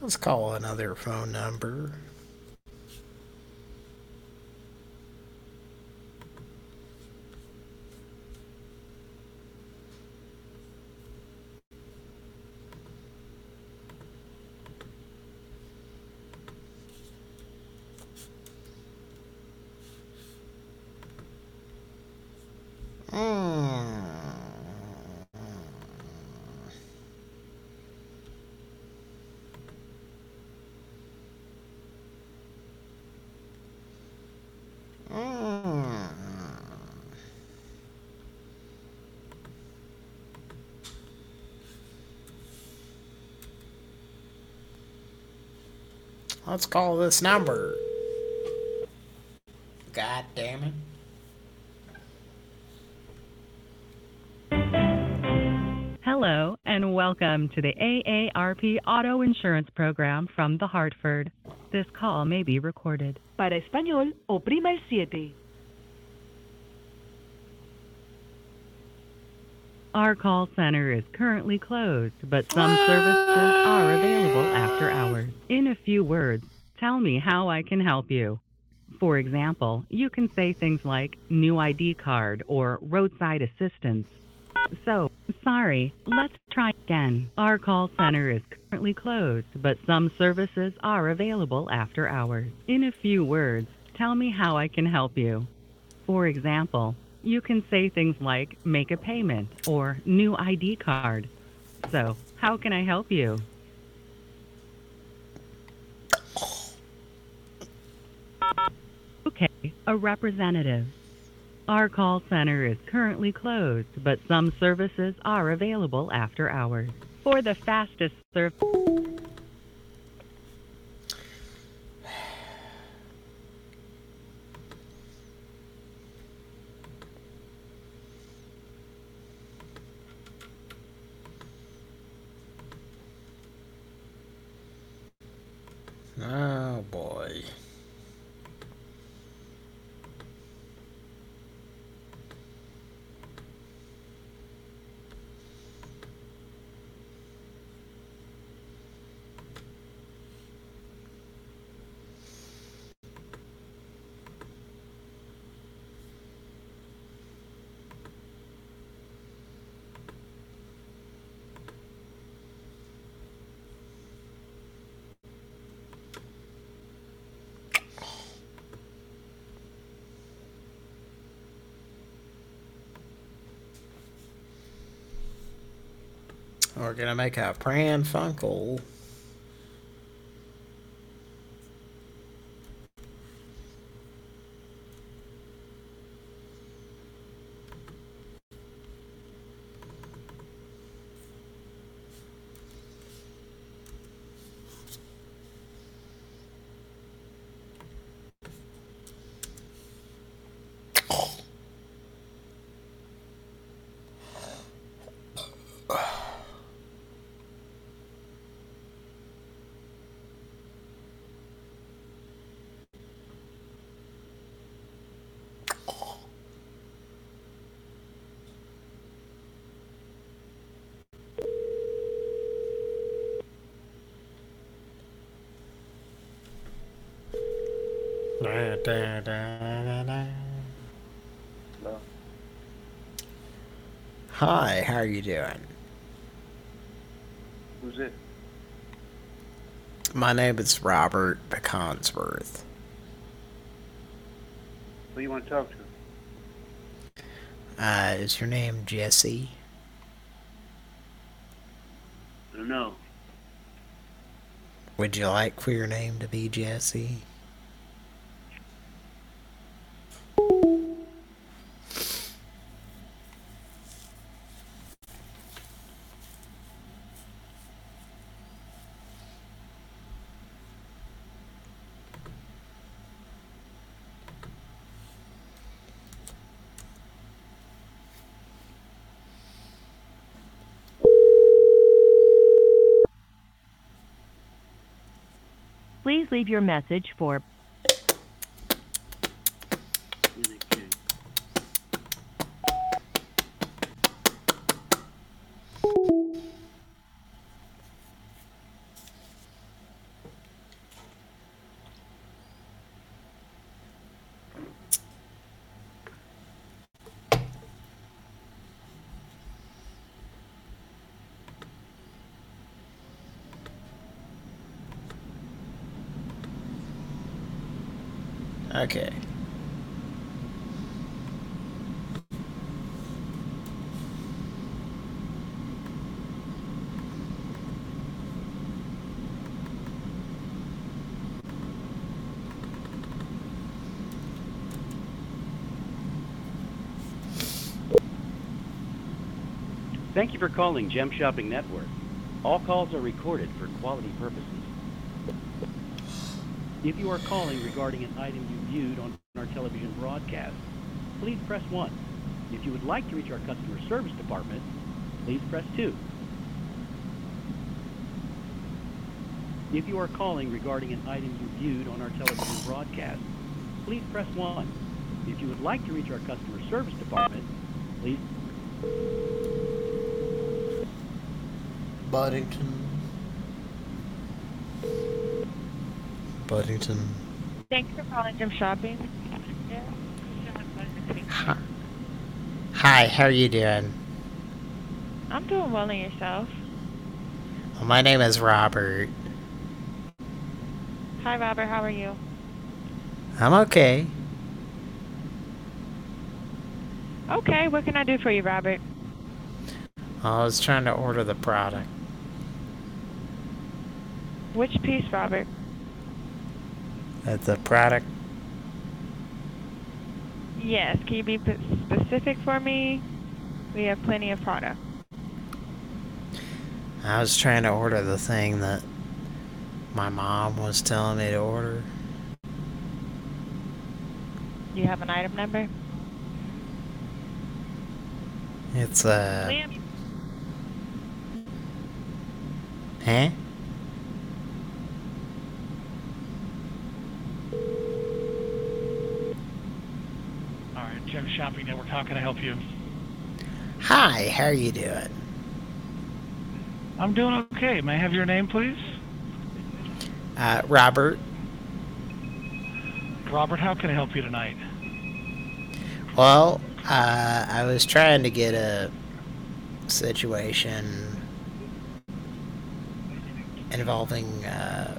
Let's call another phone number. Let's call this number. God damn it. Hello, and welcome to the AARP Auto Insurance Program from the Hartford. This call may be recorded. Para español, oprima el siete. Our call center is currently closed, but some services are available after hours. In a few words, tell me how I can help you. For example, you can say things like new ID card or roadside assistance. So, sorry, let's try again. Our call center is currently closed, but some services are available after hours. In a few words, tell me how I can help you. For example, you can say things like make a payment or new ID card. So, how can I help you? Okay, a representative. Our call center is currently closed, but some services are available after hours. For the fastest service. Oh boy. We're gonna make a Pran Funkel. Da, da, da, da, da. Hello. Hi, how are you doing? Who's it? My name is Robert Peconsworth. Who you want to talk to? Uh, is your name Jesse? I don't know. Would you like for your name to be Jesse? Please leave your message for Okay. Thank you for calling Gem Shopping Network. All calls are recorded for quality purposes. If you are calling regarding an item you viewed on our television broadcast, please press 1. If you would like to reach our customer service department, please press 2. If you are calling regarding an item you viewed on our television broadcast, please press 1. If you would like to reach our customer service department, please Buddington. Buddington. Thank you for calling Gem Shopping. Hi. Hi, how are you doing? I'm doing well and yourself. Well, my name is Robert. Hi, Robert. How are you? I'm okay. Okay, what can I do for you, Robert? I was trying to order the product. Which piece, Robert? Uh, the product. Yes, can you be specific for me? We have plenty of product. I was trying to order the thing that my mom was telling me to order. Do you have an item number? It's uh Liam, huh? All right, Gem Shopping Network. How can I help you? Hi, how are you doing? I'm doing okay. May I have your name, please? Uh, Robert. Robert, how can I help you tonight? Well, uh, I was trying to get a situation involving uh,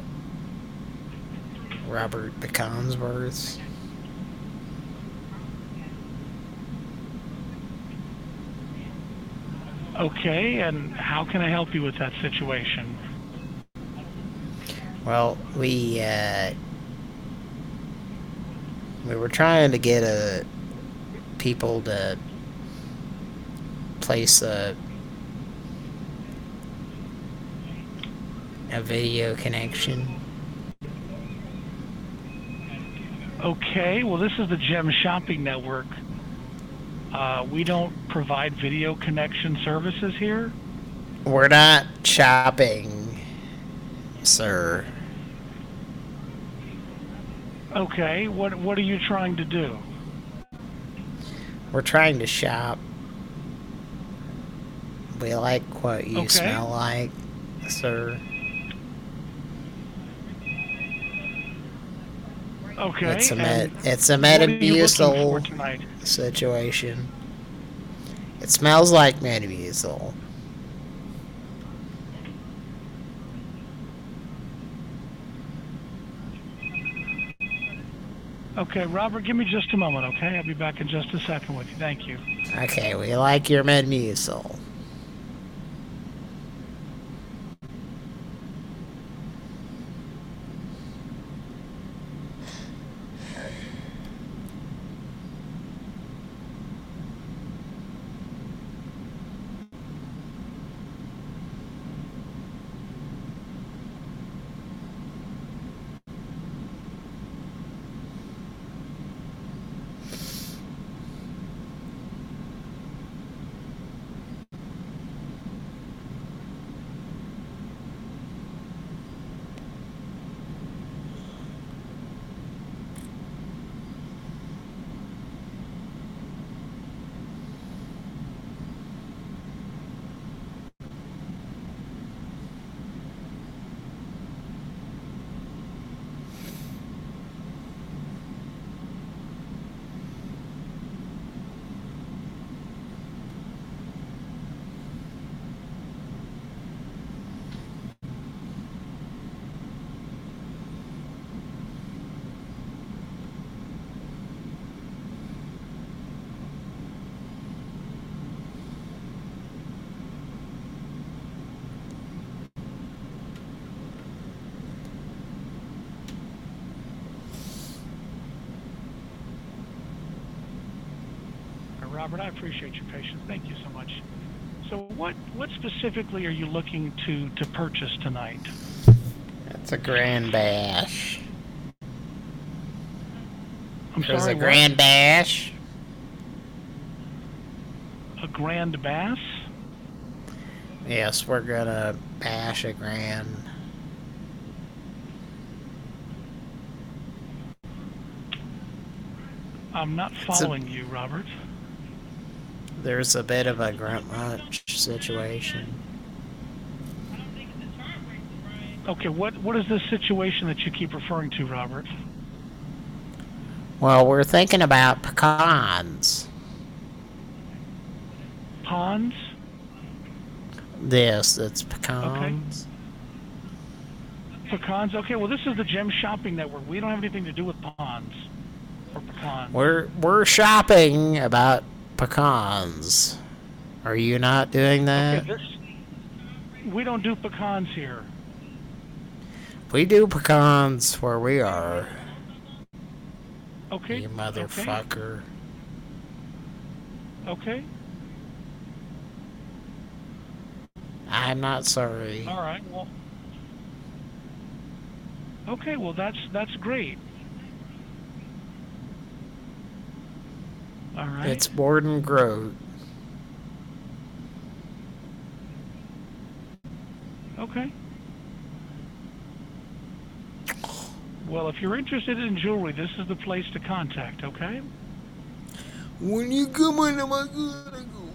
Robert the Consworth. Okay, and how can I help you with that situation? Well, we uh, we were trying to get a people to place a a video connection. Okay, well, this is the Gem Shopping Network. Uh, we don't provide video connection services here. We're not shopping, sir. Okay, what what are you trying to do? We're trying to shop. We like what you Okay. smell like, sir. Okay, It's a med it's a what are you looking Metamucil for tonight? situation. It smells like Metamucil. Okay, Robert, give me just a moment, okay? I'll be back in just a second with you. Thank you. Okay, we like your. Uh, Robert, I appreciate your patience. Thank you so much. So, what what specifically are you looking to to purchase tonight? It's a grand bash. I'm There's sorry, a what? grand bash. A grand bass? Yes, we're gonna bash a grand. I'm not a- following you, Robert. There's a bit of a grunt lunch situation. Okay, what what is this situation that you keep referring to, Robert? Well, we're thinking about pecans. Ponds? Yes, it's pecans. Okay. Pecans? Okay, well, this is the Gem Shopping Network. We don't have anything to do with ponds or pecans. We're we're shopping about pecans. Are you not doing that? Okay, this, we don't do pecans here. We do pecans where we are. Okay. You motherfucker. Okay. I'm not sorry. All right. Well. Okay. Well, that's that's great. All right. It's Warden Grote. Okay. Well, if you're interested in jewelry, this is the place to contact, okay? When you come in, am I gonna go?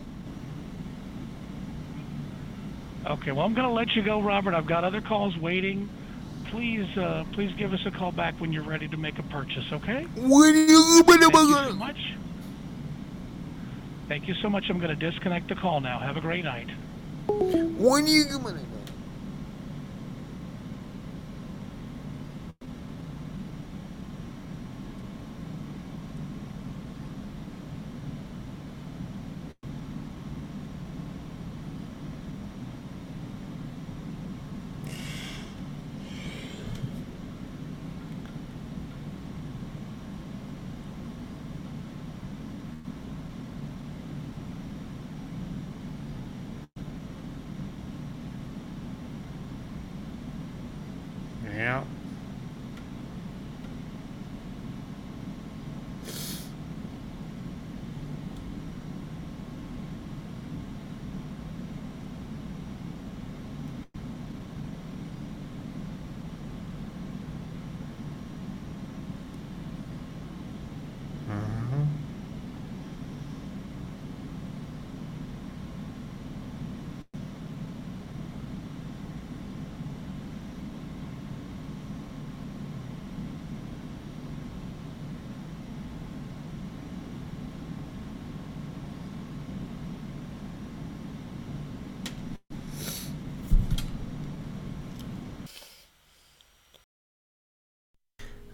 Okay, well, I'm going to let you go, Robert. I've got other calls waiting. Please, uh, please give us a call back when you're ready to make a purchase, okay? When you come in, am Thank I you gonna so much. Thank you so much. I'm going to disconnect the call now. Have a great night. When you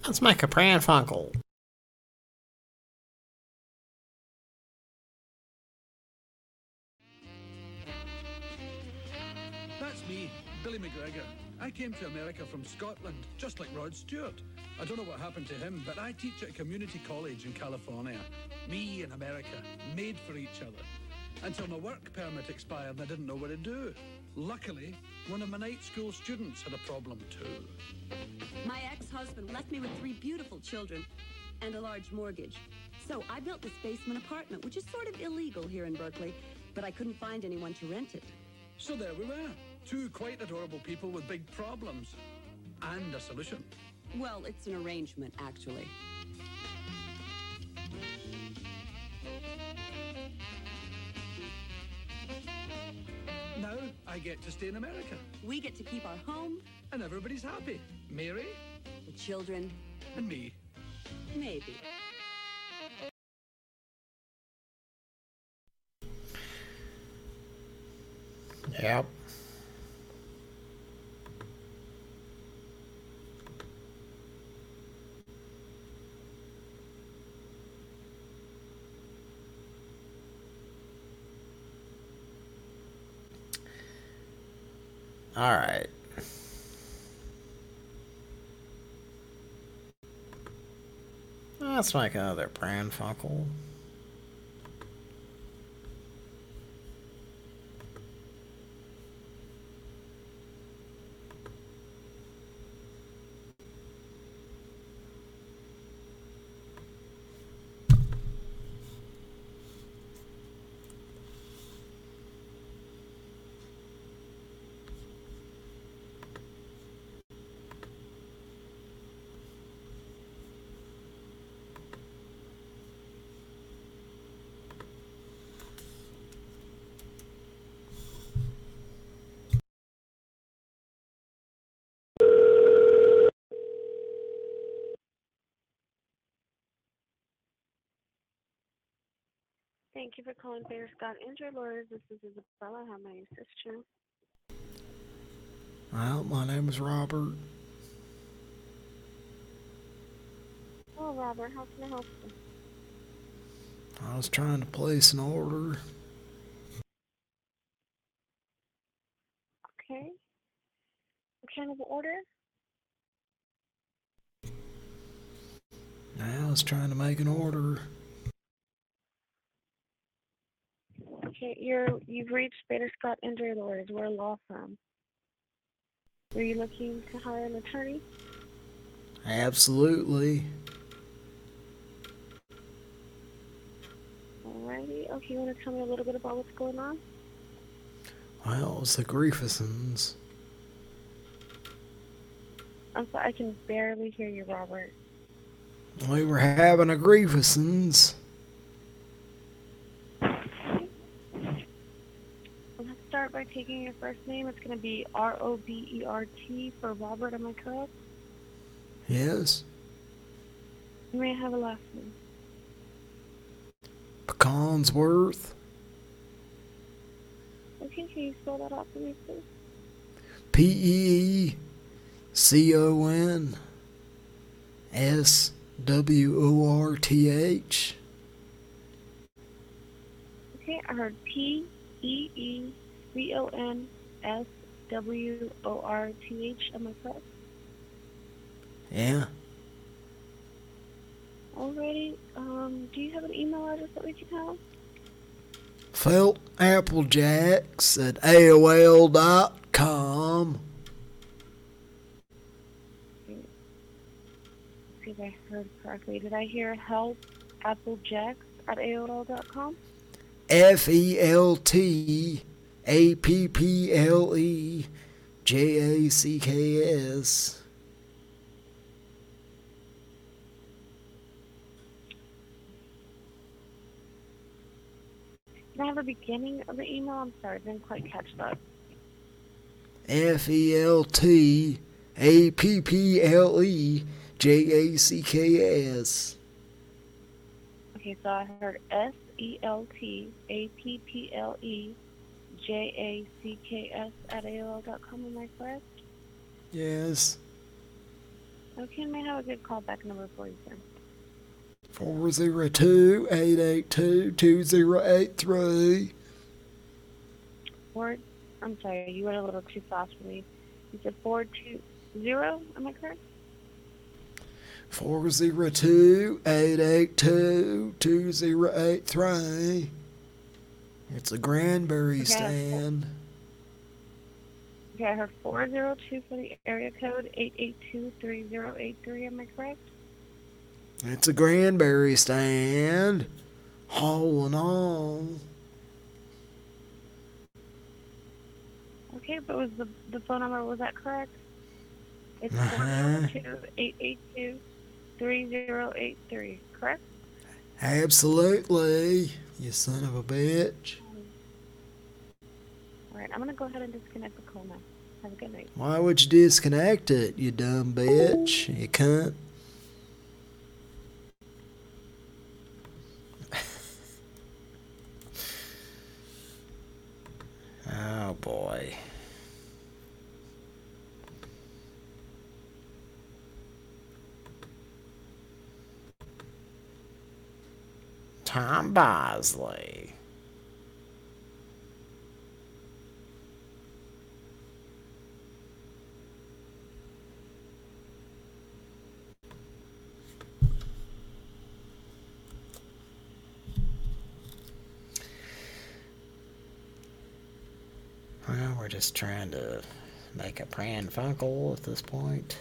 Let's make a Pran That's me, Billy McGregor. I came to America from Scotland, just like Rod Stewart. I don't know what happened to him, but I teach at a community college in California. Me in America, made for each other. Until my work permit expired and I didn't know what to do. Luckily, one of my night school students had a problem too. My ex-husband left me with three beautiful children and a large mortgage. So I built this basement apartment, which is sort of illegal here in Berkeley, but I couldn't find anyone to rent it. So there we were. Two quite adorable people with big problems. And a solution. Well, it's an arrangement, actually. I get to stay in America. We get to keep our home, And everybody's happy. Mary the children, and me. maybe. Yep. All right. Let's make another Pran Thank you for calling Bear Scott Interlord. This is Isabella. How may I assist you? Well, my name is Robert. Hello, Robert. How can I help you? I was trying to place an order. Okay. What kind of order? I was trying to make an order. Okay, you're you've reached Bader Scott Injury Lawyers. We're a law firm. Were you looking to hire an attorney? Absolutely. Alrighty. Okay, you want to tell me a little bit about what's going on? Well, it's the Griefesons. I'm sorry, I can barely hear you, Robert. We were having a Griefesons. Let's start by taking your first name. It's going to be R O B E R T for Robert. Am I correct? Yes. You may have a last name. Peconsworth. Okay, can you spell that out for me, please? P E C O N S W O R T H. Okay, I heard P E E C O N S W O R T H. Am I correct? Yeah. Alrighty. Um, do you have an email address that we can have? Felt Applejacks at AOL dot com. See if I heard correctly. Did I hear help applejacks at AOL dot com? F E L T A P P L E J A C K S. Can I have the beginning of the email? I'm sorry, I didn't quite catch that. F E L T A P P L E J A C K S. Okay, so I heard S E L T A P P L E J A C K S at AOL dot com. Am I correct? Yes. Okay, may I have a good callback number for you, sir? 402 882 2083. Four, I'm sorry, you went a little too fast for me. You said 420, am I correct? 402 882 2083. It's a Granbury Okay, stand. Okay, I heard zero two for the area code eight eight two three zero eight three. Am I correct? It's a Granbury stand. All in all. Okay, but was the the phone number was that correct? It's uh-huh. four zero two eight eight two three zero eight three. Correct? Absolutely. You son of a bitch. All right, I'm gonna go ahead and disconnect the call now. Have a good night. Why would you disconnect it, you dumb bitch? You cunt. oh boy. Tom Bosley. Well, we're just trying to make a Pran Funkel at this point.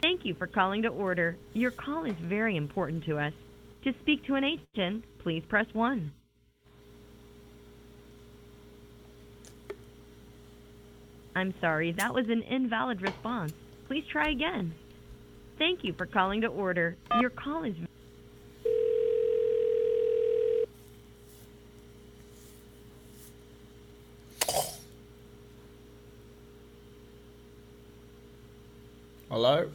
Thank you for calling to order. Your call is very important to us. To speak to an agent, please press 1. I'm sorry, that was an invalid response. Please try again. Thank you for calling to order. Your call is Hello?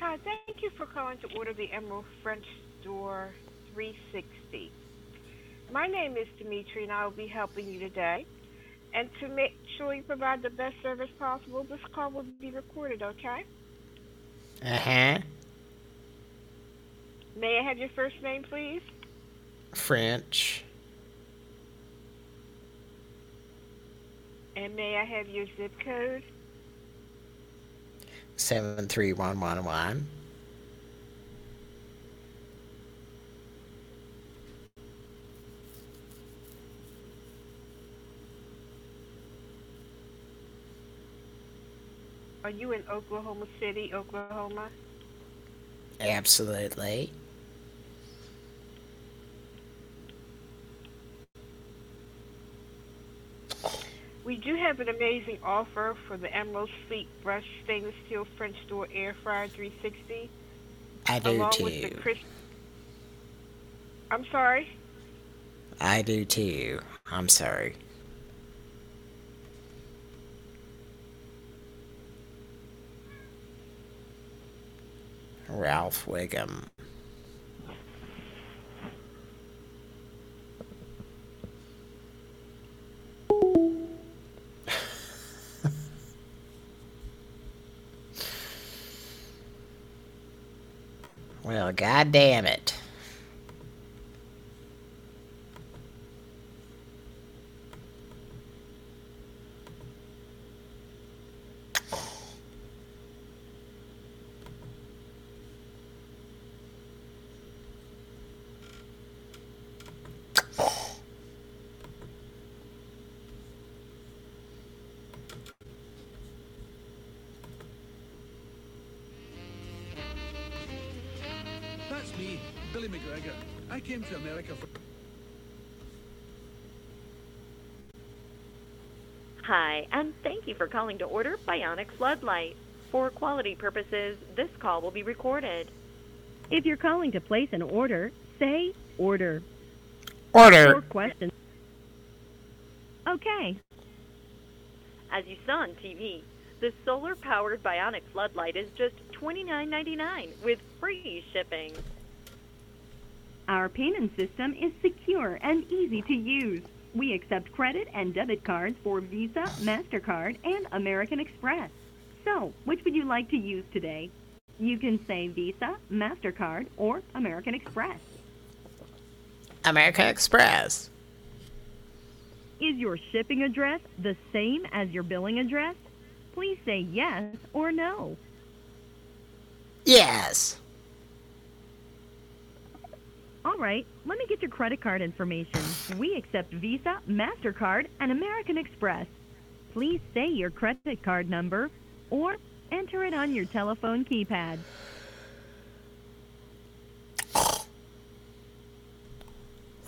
Hi, thank you for calling to order the Emeril French Door 360. My name is Dimitri, and I will be helping you today. And to make sure you provide the best service possible, this call will be recorded, okay? Uh huh. May I have your first name, please? French. And may I have your zip code? 73111. Are you in Oklahoma City, Oklahoma? Absolutely. We do have an amazing offer for the Emeril Sleek Brush Stainless Steel French Door Air Fryer 360. I do along too. with the crisp. I'm sorry. I do too. I'm sorry. Ralph Wiggum. well, god damn it. Hi, and thank you for calling to order Bionic Floodlight. For quality purposes, this call will be recorded. If you're calling to place an order, say order. Order. For questions. Okay. As you saw on TV, the solar powered Bionic Floodlight is just $29.99 with free shipping. Our payment system is secure and easy to use. We accept credit and debit cards for Visa, MasterCard, and American Express. So, which would you like to use today? You can say Visa, MasterCard, or American Express. American Express. Is your shipping address the same as your billing address? Please say yes or no. Yes. All right, let me get your credit card information. We accept Visa, MasterCard, and American Express. Please say your credit card number or enter it on your telephone keypad.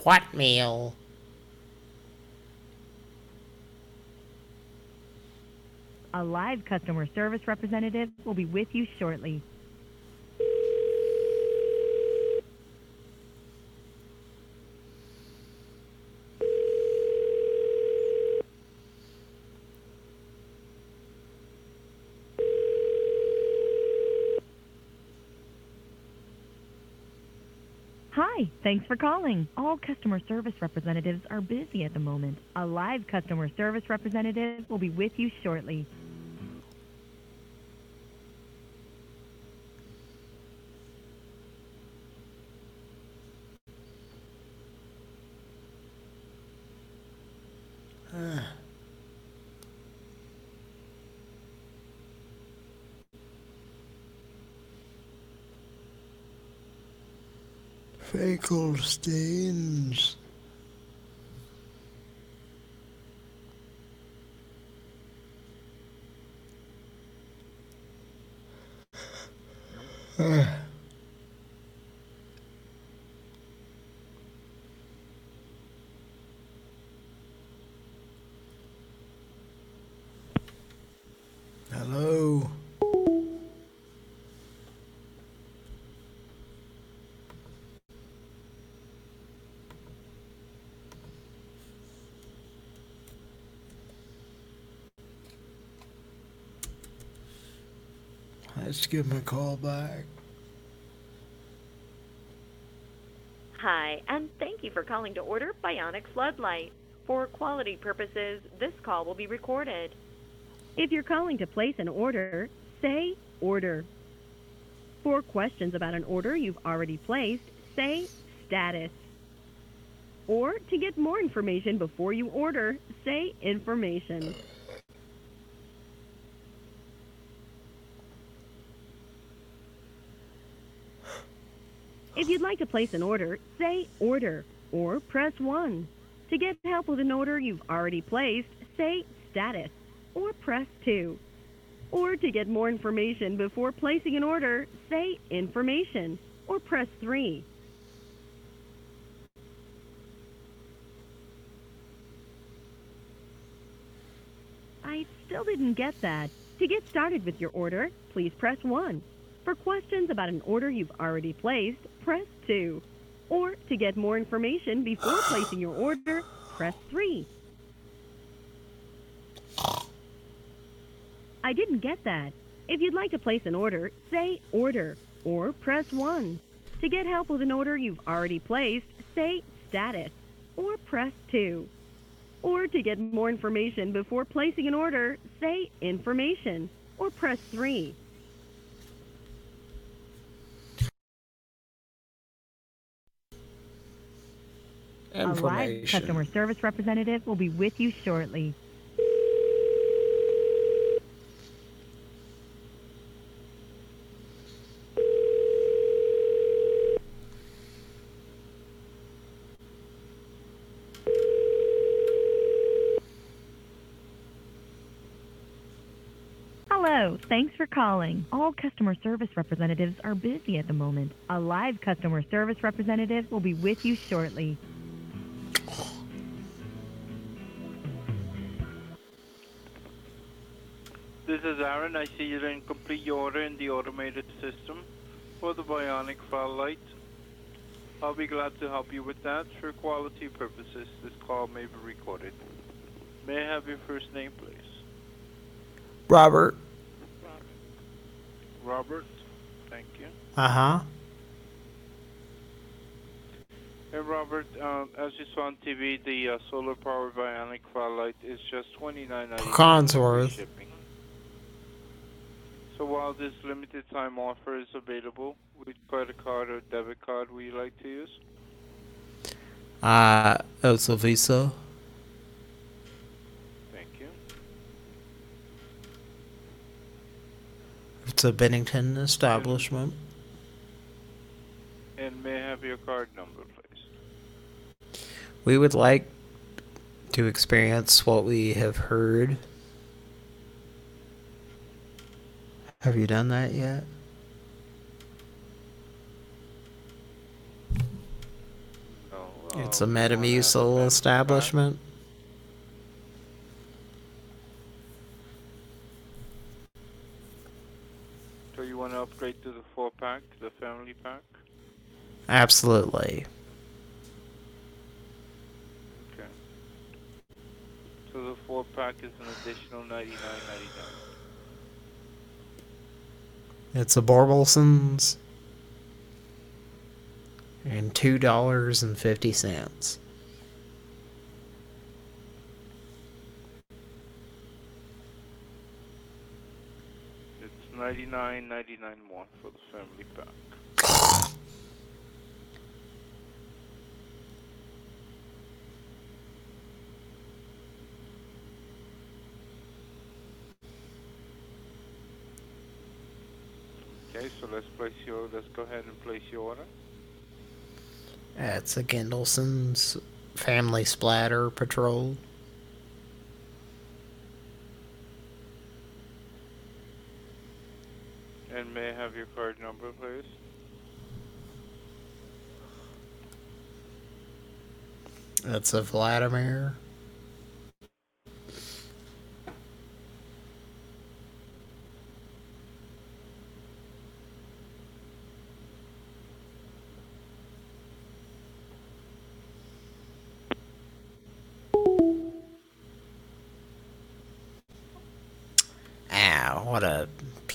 What meal? A live customer service representative will be with you shortly. Hi, thanks for calling. All customer service representatives are busy at the moment. A live customer service representative will be with you shortly. Fecal stains. Hello. Let's give him a call back. Hi, and thank you for calling to order Bionic Floodlight. For quality purposes, this call will be recorded. If you're calling to place an order, say order. For questions about an order you've already placed, say status. Or to get more information before you order, say information. Like to place an order, say order or press 1. To get help with an order you've already placed, say status or press 2. Or to get more information before placing an order, say information or press 3. I still didn't get that. To get started with your order, please press 1. For questions about an order you've already placed, press 2. Or to get more information before placing your order, press 3. I didn't get that. If you'd like to place an order, say order or press 1. To get help with an order you've already placed, say status or press 2. Or to get more information before placing an order, say information or press 3. A live customer service representative will be with you shortly. Hello, thanks for calling. All customer service representatives are busy at the moment. A live customer service representative will be with you shortly. This is Aaron. I see you didn't complete your order in the automated system for the bionic floodlight. I'll be glad to help you with that. For quality purposes, this call may be recorded. May I have your first name, please? Robert. Robert. Thank you. Uh huh. Hey, Robert. Um, as you saw on TV, the uh, solar powered bionic floodlight is just twenty nine ninety nine. Consworth. shipping. So while this limited time offer is available, which credit card or debit card would you like to use? Uh, it's a Visa. Thank you. It's a Bennington establishment. And may I have your card number, please? We would like to experience what we have heard. Have you done that yet? It's a Metamucil establishment. So you want to upgrade to the four pack, the family pack? Absolutely. Okay. So the four pack is an additional ninety nine ninety nine. It's a Borbelson's. And two dollars and fifty cents. It's ninety nine ninety nine more for the family pack. Okay, so let's place your let's go ahead and place your order. That's a Gendelson's Family Splatter Patrol. And may I have your card number, please? That's a Vladimir.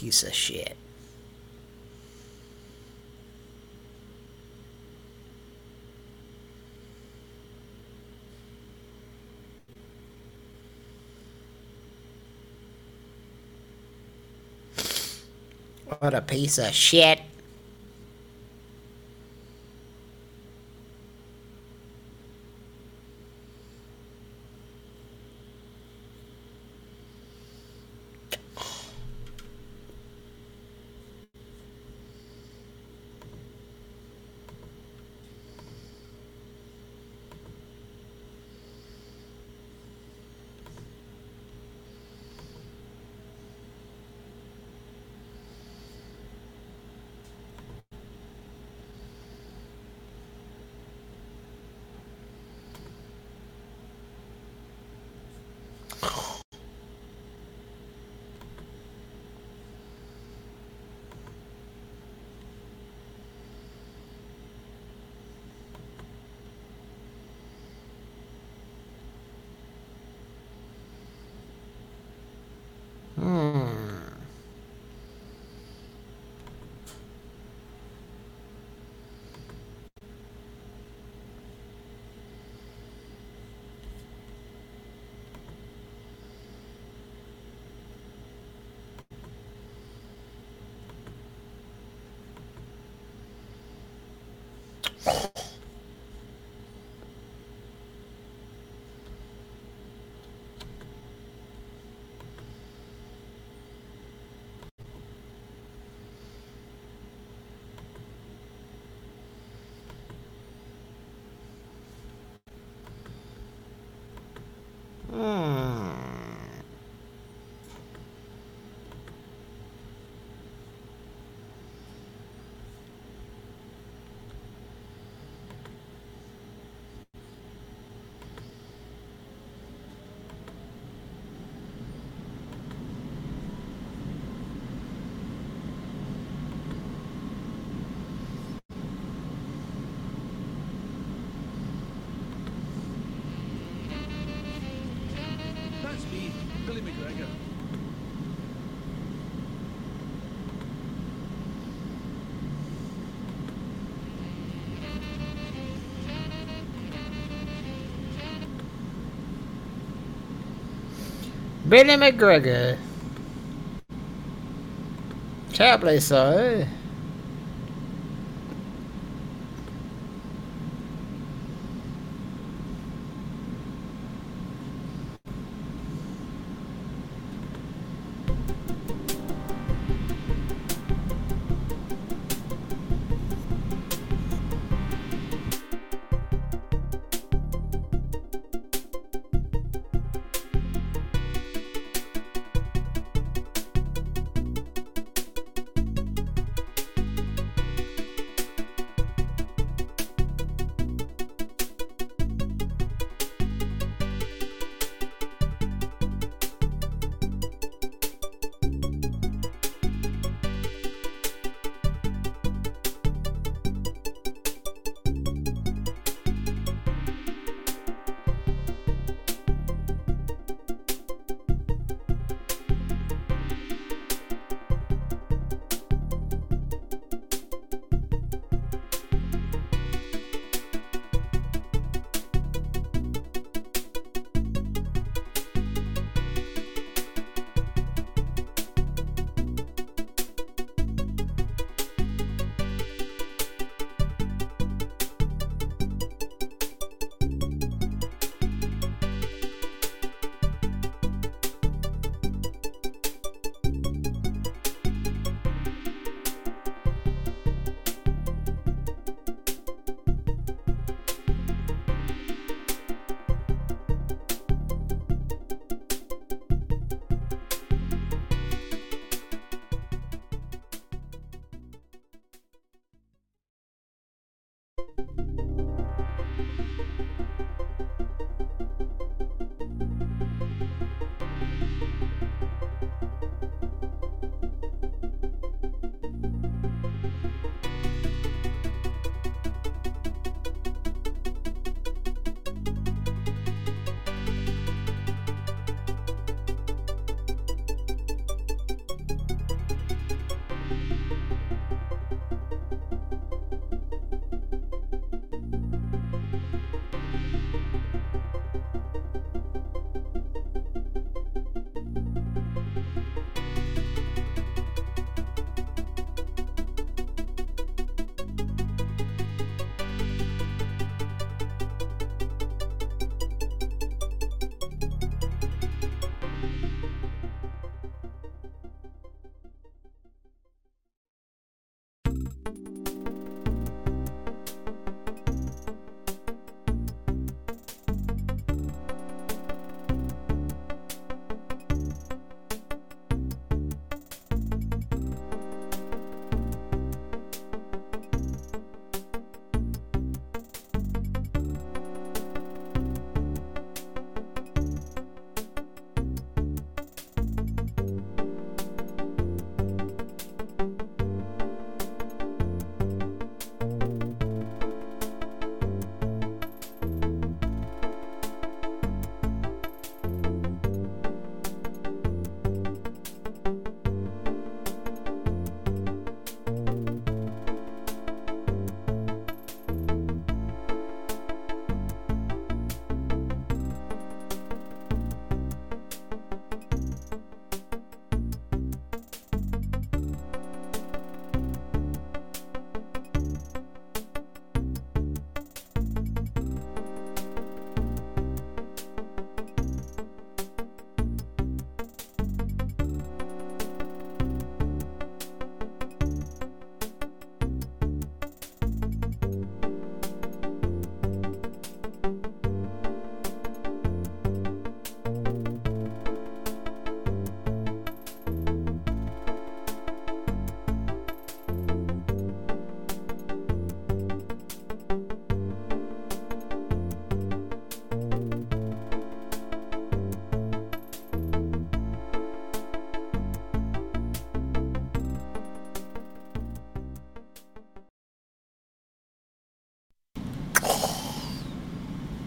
Piece of shit. What a piece of shit. Billy McGregor. Terribly so.